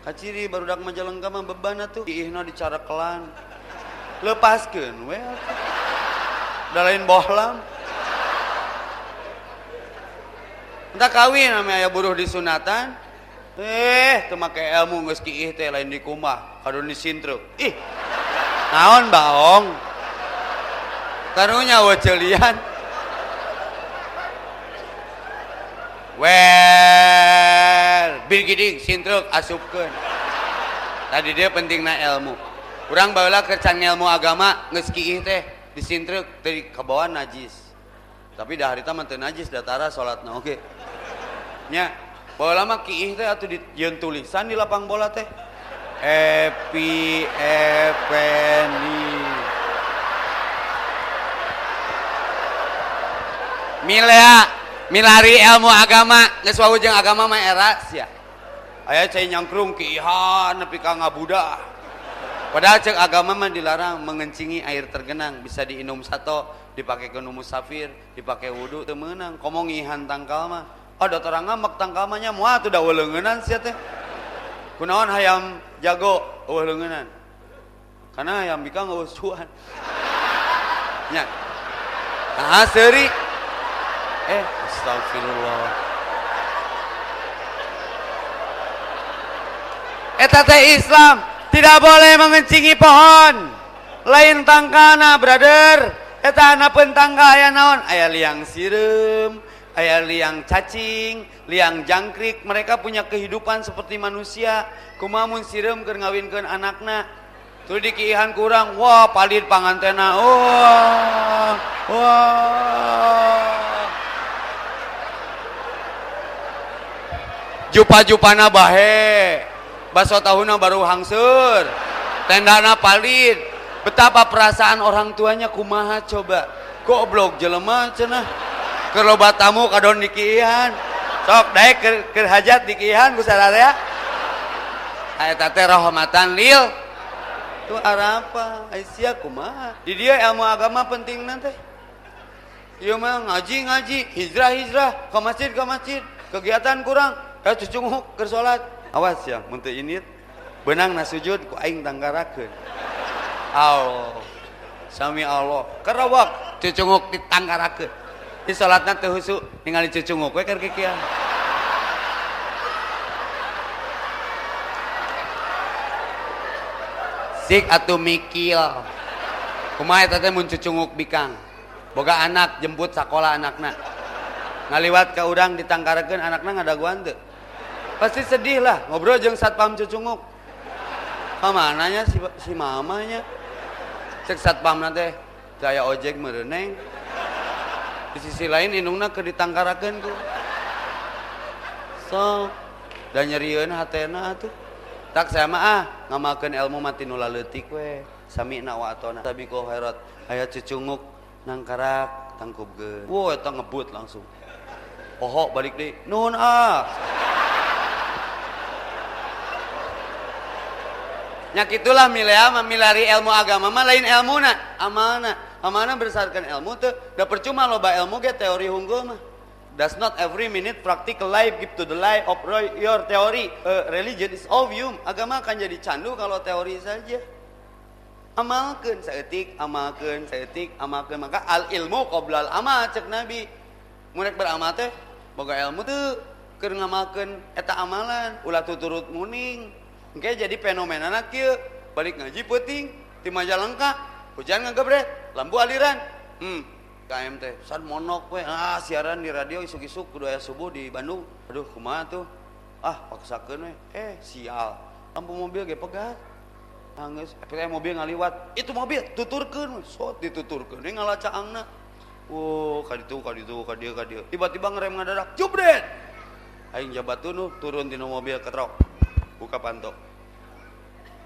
Speaker 1: Kaciri barudak majalengka mah beban atuh. Diihna dicara kelan. Lepaskeun we da lain bohlam entah kawin ame aya buruh disunatan. Eh teu make ilmu geus kiih teh lain di kumah. Ni sintruk ih naon baong karunya wajelian well birgiding sintruk asupkan tadi dia penting na ilmu. Kurang bawa kercan ilmu agama ngeski teh disintruk dari ke bawah najis. Tapi dah hari taman najis datara sholatna oke. Okay. nya bawa lama kiih teh atau di tulisan di lapang bola teh. Epi Effendi Milea milari ilmu agama. Geus wawujeng agama mah era sia. Aya cai nyangkrung kiihan nepi ka ngabuda. Padahal cek agama mah dilarang mengencingi air tergenang. Bisa diinum satu dipakai ke musafir dipakai wudhu teu meunang. Komong ngihan tangkal mah. Oh dokter ngamak tangkal mah nya moal teu da sia teh. Kunaon hayam jago eueuh leungeunnan karena hayam bika ngeusuhan nya. Nah seuri eh astagfirullah. Eta teh Islam tidak boleh mengencingi pohon. Lain tangkana brother. Eta anak pentangga aya naon. Aya liang sireum aya liang cacing liang jangkrik. Mereka punya kehidupan seperti manusia. Kumamun sirem keur ngawinkeun anakna. Tuh dikihan kurang. Wah palit pangantena. Wah wah jupa-jupana bahe. Baso tahuna baru hangsur tendana palit betapa perasaan orang tuanya kumaha coba? Goblok jelema cenah? Kelobat tamu kadon dikihan sok daek ke, ke hajat dikihan ku ya. Teh rahmatan lil. Tu arapa? Aisyah kumaha? Di dia ilmu agama penting nanti Iya mah ngaji ngaji hijrah hijrah ke masjid ke masjid. Kegiatan kurang ya cucunguk ke sholat. Awas ya muntah ini benang nasujud ku aing tanggarakeun. Allah sami Allah. Kerawak cucunguk ditanggarakeun. Di salatna teu husu ningali cucunguk we keur kikieu sik atuh mikil. Kumaha eta teh mun cucunguk bikang? Boga anak jemput sekolah anakna. Ngaliwat ka urang ditangkarakeun anakna ngadaguan teu pasti sedih lah. Ngobrol jeung satpam cucunguk. Kamananya si, si mamanya. Cek satpam teh saya ojek mereneng di sisi lain indungna ke ditangkarakan ku so dan nyeriun hatena tuh. Tak saya mah ah ngamakan ilmu mati nula letik we. Sami wa atona tapi ko khairat aya cucunguk nang karak tangkub ge wo eta ngebut langsung. Poho balik deh. Nuhun ah Nyak itulah milea ilmu agama mah lain ilmu na amanah amanah berdasarkan ilmu tuh udah percuma loba ilmu ge teori hunggul mah Does not every minute practical life give to the life of your theory. Uh, religion is obvious. Agama akan jadi candu kalau teori saja. Amalkan seetik, amalkan seetik, amalkan. Maka al ilmu qoblal amal cek Nabi. Munek beramal teh, boga ilmu tuh keur ngamalkeun eta amalan, ulah tuturut muning. Oke jadi fenomena anak balik ngaji peuting, di Majalengka hujan ngegebret lampu aliran. Hmm KM teh san monok we. Ah siaran di radio isuk-isuk kudu aya subuh di Bandung. Aduh kumaha tuh? Ah paksakeun we. Eh sial. Lampu mobil ge pegat. Nangis. Eh mobil ngaliwat. Itu mobil tuturkeun sot dituturkeun we ngalacaangna oh, kaditu kaditu kadieu kadieu tiba-tiba ngerem ngadadak jubret! Aing jabat tuh turun di mobil ketrok buka pantok.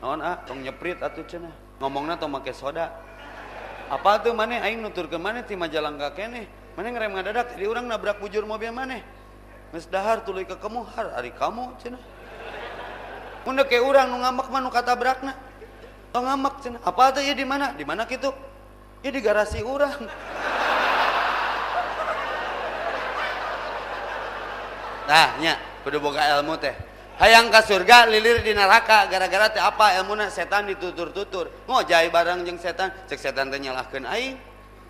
Speaker 1: Naon ah? Tong nyeprit atuh cenah. Ngomongna tong make soda. Apa tuh mana aing nutur ke mana ti Majalengka kene mana ngerem ngadadak tadi orang nabrak bujur mobil mana geus dahar tuluy ke kemuhar ari kamu cenah. Mun ke urang nu ngamak mah nu katabrakna. Tong ngamak cenah. Apa tuh ya di mana? Di mana kitu? Ya di garasi urang. Nah, nya kudu boga ilmu teh hayang ke surga lilir di neraka. Gara-gara teh apa? Ilmuna setan ditutur-tutur. Ngojai barang jeung setan cek setan teh nyalahkeun aing.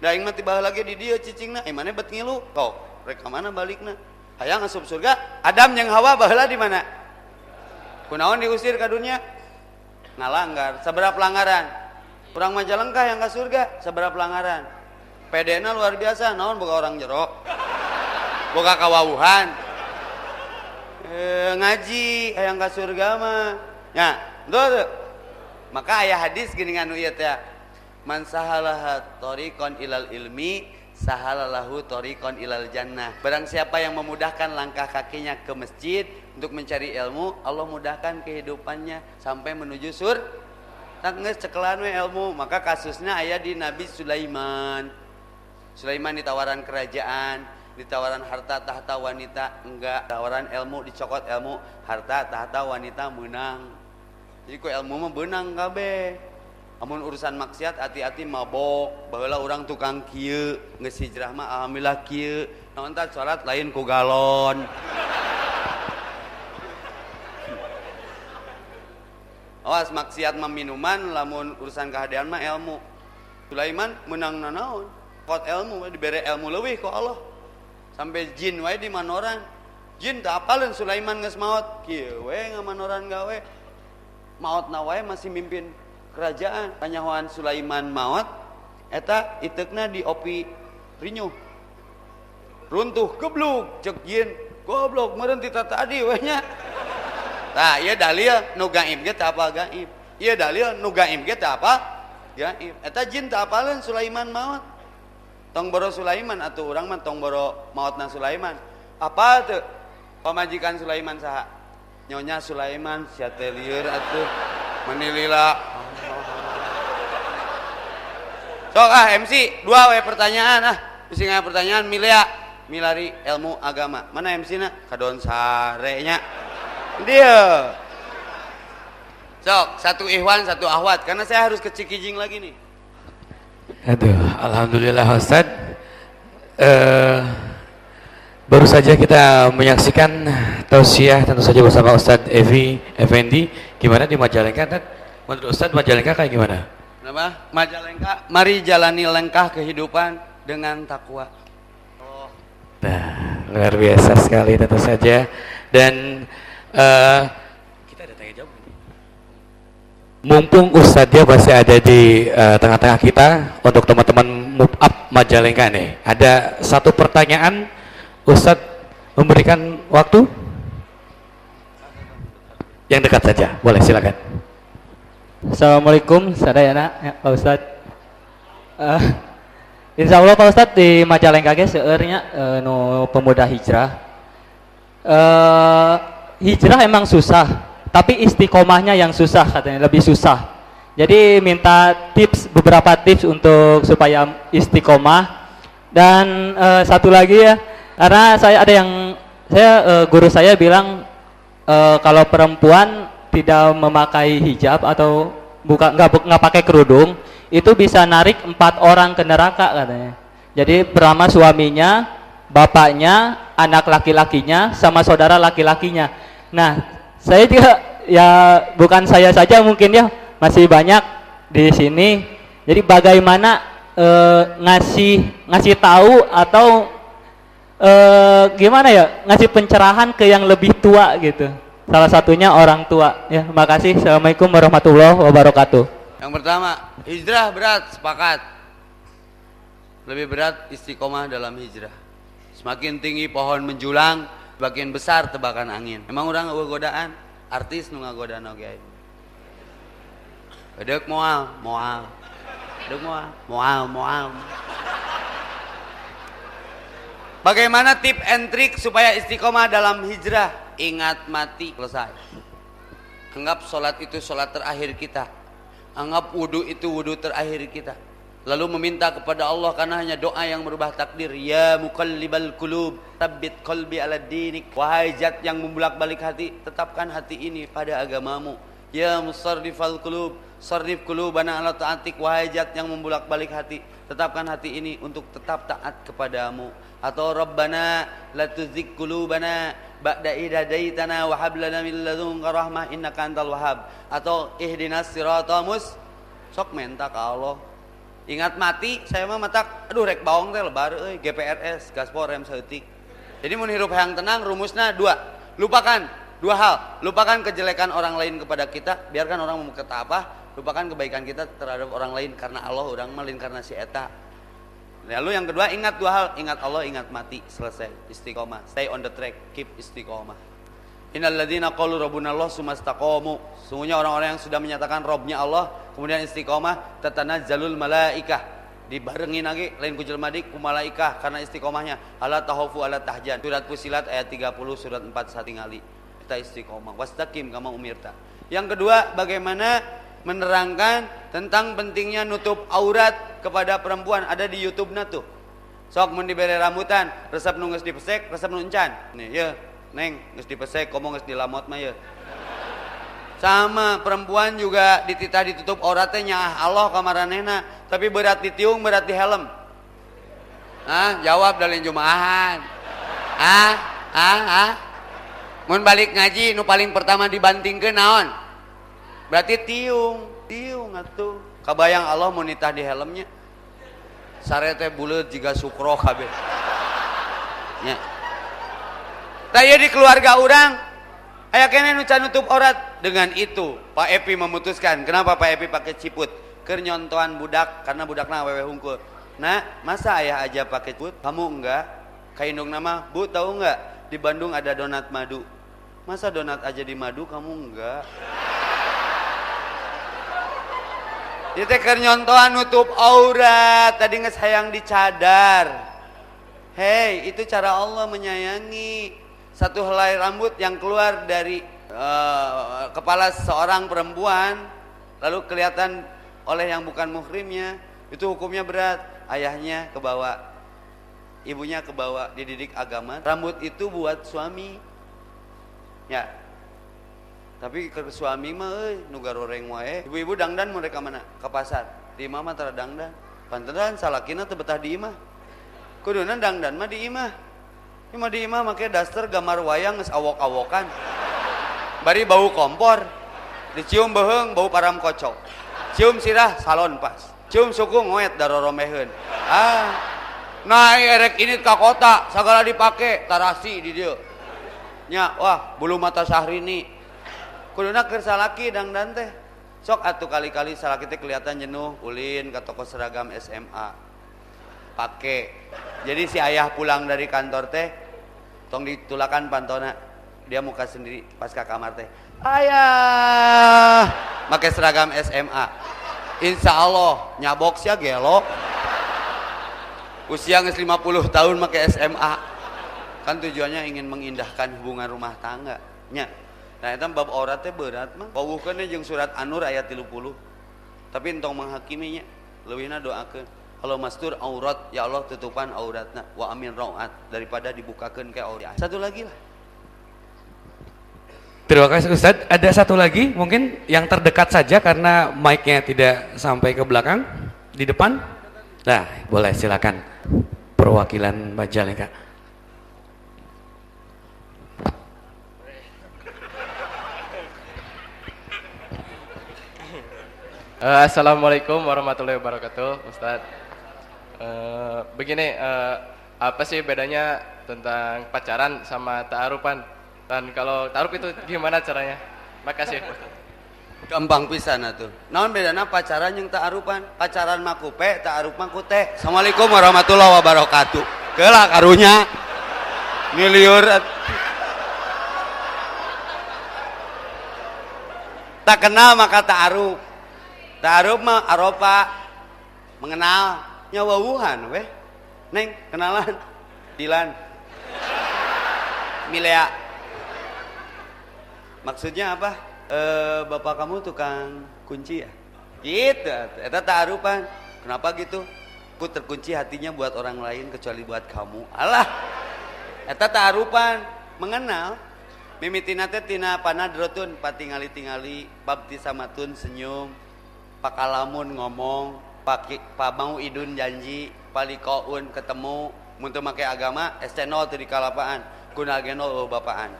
Speaker 1: Da aing mah lagi di dieu cicingna. Ai mana bet ngilu. Kok rek ka mana balikna? Hayang asup surga. Adam jeung Hawa baheula di mana? Kunaon diusir ka dunia ngalanggar seberapa pelanggaran kurang majalengka yang ke surga? Seberapa pelanggaran pedena luar biasa. Naon boga orang jerok boga kawawuhan Eh, ngaji ayang ka surga mah. Ya tuh, maka ayah hadis gini nganu ieu teh man sahalah tariqan ilal ilmi sahalalahu tariqan ilal jannah. Barang siapa yang memudahkan langkah kakinya ke masjid untuk mencari ilmu Allah mudahkan kehidupannya sampai menuju sur tak we ilmu. Maka kasusnya ayah di Nabi Sulaiman. Sulaiman di tawaran kerajaan ditawaran harta tahta wanita enggak. Tawaran ilmu dicokot ilmu harta tahta wanita menang. Jadi ku ilmu mah benang kabe amun urusan maksiat hati-hati mabok. Bahwa orang tukang kieu geus hijrah mah alhamdulillah kieu. Naon tah salat lain ku galon. Awas maksiat mah minuman lamun urusan kehadiran mah ilmu. Sulaiman menang nanaon kot ilmu dibere ilmu lebih kok Allah sampai jin wae di manoran. Jin tak apalin Sulaiman nges maut. Kieu we ngamanoran gawe. Maut na wae masih mimpin kerajaan. Panyahoan Sulaiman maut eta itekna di opi rinyuh runtuh gebluk cek jin. Goblok meureun ti tadi we nya tah ieu dalil nu gaib ge apa gaib? Ieu dalil nu gaib ge apa gaib? Eta jin tak apalin Sulaiman maut tong boro Sulaiman atau orang mah tong boro mautna Sulaiman. Apa tuh pemajikan Sulaiman saha? Nyonya Sulaiman siatelieur atuh. Menilila. Sok ah MC dua we pertanyaan ah. Bisi pertanyaan milia milari ilmu agama. Mana MC na? Kadon sarenya dia. Sok satu Ikhwan satu Ahwat. Karena saya harus ke Cikijing lagi nih
Speaker 2: Aduh, Alhamdulillah Ustaz. Uh, baru saja kita menyaksikan tausiah tentu saja bersama Ustaz Evi Effendi. Gimana di Majalengka? Tad? Menurut Ustaz Majalengka kayak gimana?
Speaker 1: Kenapa? Majalengka, mari jalani lengkah kehidupan dengan takwa.
Speaker 2: Oh. Nah, luar biasa sekali tentu saja. Dan uh, Mumpung Ustadznya masih ada di eh, tengah-tengah uh, kita untuk teman-teman move up Majalengka nih. Ada satu pertanyaan Ustadz memberikan waktu yang dekat saja. Boleh silakan.
Speaker 3: Assalamualaikum, sadayana ya, Pak Ustadz. Uh, insya Allah Pak Ustadz di Majalengka ge seurnya uh, nu pemuda hijrah. Uh, hijrah emang susah, tapi istiqomahnya yang susah katanya lebih susah Jadi minta tips beberapa tips untuk supaya istiqomah dan eh, satu lagi ya karena saya ada yang saya eh, guru saya bilang eh, kalau perempuan tidak memakai hijab atau buka nggak nggak pakai kerudung itu bisa narik empat orang ke neraka katanya. Jadi pertama suaminya, bapaknya, anak laki-lakinya, sama saudara laki-lakinya. Nah, saya juga ya bukan saya saja mungkin ya masih banyak di sini. Jadi bagaimana eh, ngasih ngasih tahu atau eh, gimana ya ngasih pencerahan ke yang lebih tua gitu. Salah satunya orang tua. Ya, makasih. Assalamualaikum warahmatullahi wabarakatuh.
Speaker 1: Yang pertama, hijrah berat, sepakat. Lebih berat istiqomah dalam hijrah. Semakin tinggi pohon menjulang, semakin besar tebakan angin. Emang orang eueuh godaan, artis nu ngagodaan oge. Kedek moal, moal. Kedek moal, moal, moal. Bagaimana tip and trick supaya istiqomah dalam hijrah? Ingat mati, selesai. Anggap sholat itu sholat terakhir kita. Anggap wudhu itu wudhu terakhir kita. Lalu meminta kepada Allah karena hanya doa yang merubah takdir. Ya mukallibal kulub, tabbit qalbi ala dinik. Wahai zat yang membulak-balik hati, tetapkan hati ini pada agamamu. Ya musarrifal kulub, sarrif kulubana ala taatik. Wahai zat yang membulak-balik hati, tetapkan hati ini untuk tetap taat kepadamu. Atau Rabbana la tuzigh qulubana ba'da idh hadaitana wa hab lana min ladunka rahmah innaka antal wahhab. Atau ihdinas siratal mus sok menta ka Allah. Ingat mati, saya mah matak, aduh rek baong teh lebar euy, GPRS, gaspol rem saeutik. Jadi mun hirup hayang tenang rumusna dua. Lupakan dua hal, lupakan kejelekan orang lain kepada kita, biarkan orang mau kata apa, lupakan kebaikan kita terhadap orang lain karena Allah orang malin karena si eta. Lalu yang kedua ingat dua hal, ingat Allah, ingat mati, selesai. Istiqomah, stay on the track, keep istiqomah. Innalladzina qalu rabbuna Allah sumastaqamu. Sungguhnya orang-orang yang sudah menyatakan Robnya Allah, kemudian istiqomah, tatanazzalul malaikah. Dibarengin lagi lain ku jelema dik ku malaikah karena istiqomahnya. Ala tahofu ala tahjan. Surat Fusilat ayat 30 surat 4 satingali. Kita istiqomah. Wastaqim kama umirta. Yang kedua, bagaimana menerangkan tentang pentingnya nutup aurat kepada perempuan ada di YouTube na tuh. Sok mun rambutan, resep nu geus dipesek, resep nu encan. Nih, ya, Neng, geus dipesek, komo geus dilamot mah ya. Sama perempuan juga dititah ditutup auratnya ah Allah kamaranehna, tapi berat ditiung, berat di helm. Ah, jawab dari jumaahan. Ah, ah, ah. Mun balik ngaji nu paling pertama dibantingkeun naon? Berarti tiung, tiung atuh. Kabayang Allah mau nitah di helmnya. Sare teh buleut jiga sukro kabeh. Nya. Taya di keluarga orang aya kene nu can nutup aurat. Dengan itu Pak Epi memutuskan, kenapa Pak Epi pakai ciput? Keur nyontohan budak karena budakna wewe hungkul. Nah, masa ayah aja pakai ciput? Kamu enggak? Kaindung nama, Bu tahu enggak? Di Bandung ada donat madu. Masa donat aja di madu kamu enggak? Dia teh nutup aurat, tadi nges hayang dicadar. Hei, itu cara Allah menyayangi. Satu helai rambut yang keluar dari eh, kepala seorang perempuan, lalu kelihatan oleh yang bukan muhrimnya, itu hukumnya berat. Ayahnya ke bawah, ibunya ke bawah, dididik agama. Rambut itu buat suami. Ya, tapi ke suami mah euy nu garoreng wae. Ibu-ibu dangdan mereka mana? Ke pasar. Di imah mah tara dangdan. Panteran salakina teu betah di imah. Kuduna dangdan mah di imah. Imah di imah make daster gambar wayang geus awok-awokan. Bari bau kompor. Dicium beheung bau param kocok. Cium sirah salon pas. Cium suku ngoet daroromeheun. Ah. Nah, erek ini ka kota sagala dipake tarasi di dieu. Nya, wah, bulu mata Syahrini, kuduna keur salaki dangdan teh sok atuh kali-kali salaki teh kelihatan jenuh ulin ke toko seragam SMA pake. Jadi si ayah pulang dari kantor teh tong ditulakan pantona dia muka sendiri pas ke kamar teh. Ayah pakai seragam SMA insya Allah nyabok sia gelok usia nges 50 tahun pakai SMA kan tujuannya ingin mengindahkan hubungan rumah tangga. Nya. Nah, itu bab auratnya berat mah. Pawuhkeun jeung surat An-Nur ayat 30. tapi entong menghakiminya leuwihna doakeun kalau mastur aurat ya Allah tutupan auratna wa amin rauat daripada dibukakan ke aurat satu lagi lah
Speaker 4: Terima kasih Ustadz. Ada satu lagi mungkin yang terdekat saja karena mic-nya tidak sampai ke belakang, di depan. Nah, boleh silakan perwakilan Majalengka.
Speaker 5: Uh, Assalamualaikum warahmatullahi wabarakatuh, Ustadz. Uh, begini, uh, apa sih bedanya tentang pacaran sama ta'arupan? Dan kalau ta'aruf itu gimana caranya? Makasih,
Speaker 1: gampang pisan atuh naon bedana pacaran yang ta'arupan? Pacaran mah kupe ta'aruf mah kute. Assalamualaikum warahmatullahi wabarakatuh. Kelah karunya. Miliur. Tak kenal maka ta'aruf. Ta'aruf mah aropa mengenal nyawa wuhan weh. Neng kenalan. Dilan. Milea. Maksudnya apa? Eh, bapak kamu tukang kunci ya? Gitu eta ta'arufan kenapa gitu? Ku terkunci hatinya buat orang lain kecuali buat kamu. Alah. Eta ta'arufan mengenal. Mimitina teh tina panadrotun patingali tingali babti samatun senyum pakalamun ngomong paki pamau idun janji palikoun ketemu untuk make agama estenol teu di kalapaan kunagenol bapaan.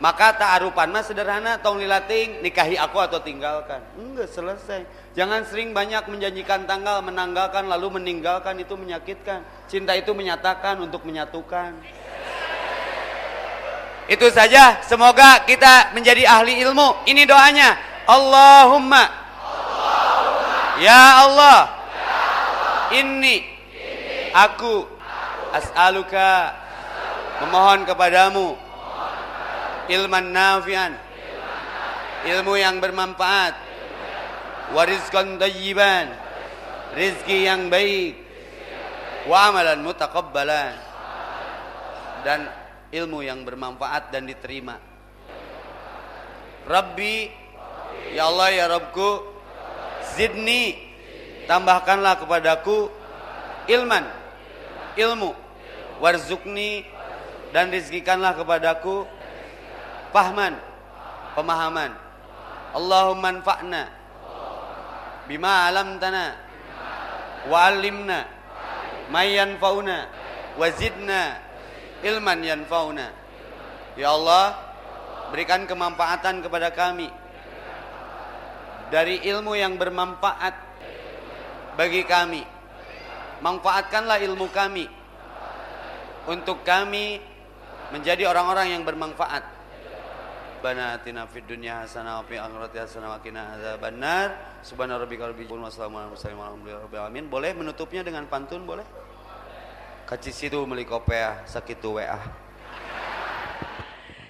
Speaker 1: Maka ta'arupan mah sederhana tong lilating nikahi aku atau tinggalkan. Enggak selesai. Jangan sering banyak menjanjikan tanggal menanggalkan lalu meninggalkan itu menyakitkan. Cinta itu menyatakan untuk menyatukan. Itu saja. Semoga kita menjadi ahli ilmu. Ini doanya. Allahumma, Ya Allah, ini aku. As'aluka. Memohon kepadamu. Ilman nafian. Ilmu yang bermanfaat. Warizkan tayyiban. Rizki yang baik. Wa amalan mutakabbalan dan ilmu yang bermanfaat dan diterima. Rabbi ya Allah ya Rabbku zidni. Tambahkanlah kepadaku ilman ilmu. Warzukni dan rizkikanlah kepadaku fahman pemahaman. Allahumma anfa'na bima alamtana wa alimna may yanfa'una wa zidna ilman yanfa'una. Ya Allah berikan kemanfaatan kepada kami dari ilmu yang bermanfaat bagi kami manfaatkanlah ilmu kami untuk kami menjadi orang-orang yang bermanfaat Rabbana atina fid dunya hasanah wa fil akhirati hasanah wa qina adzabannar. Subhana rabbika rabbil izzati wassalamu ala alamin. Boleh menutupnya dengan pantun boleh? Kacis itu meuli kopea sakitu WA.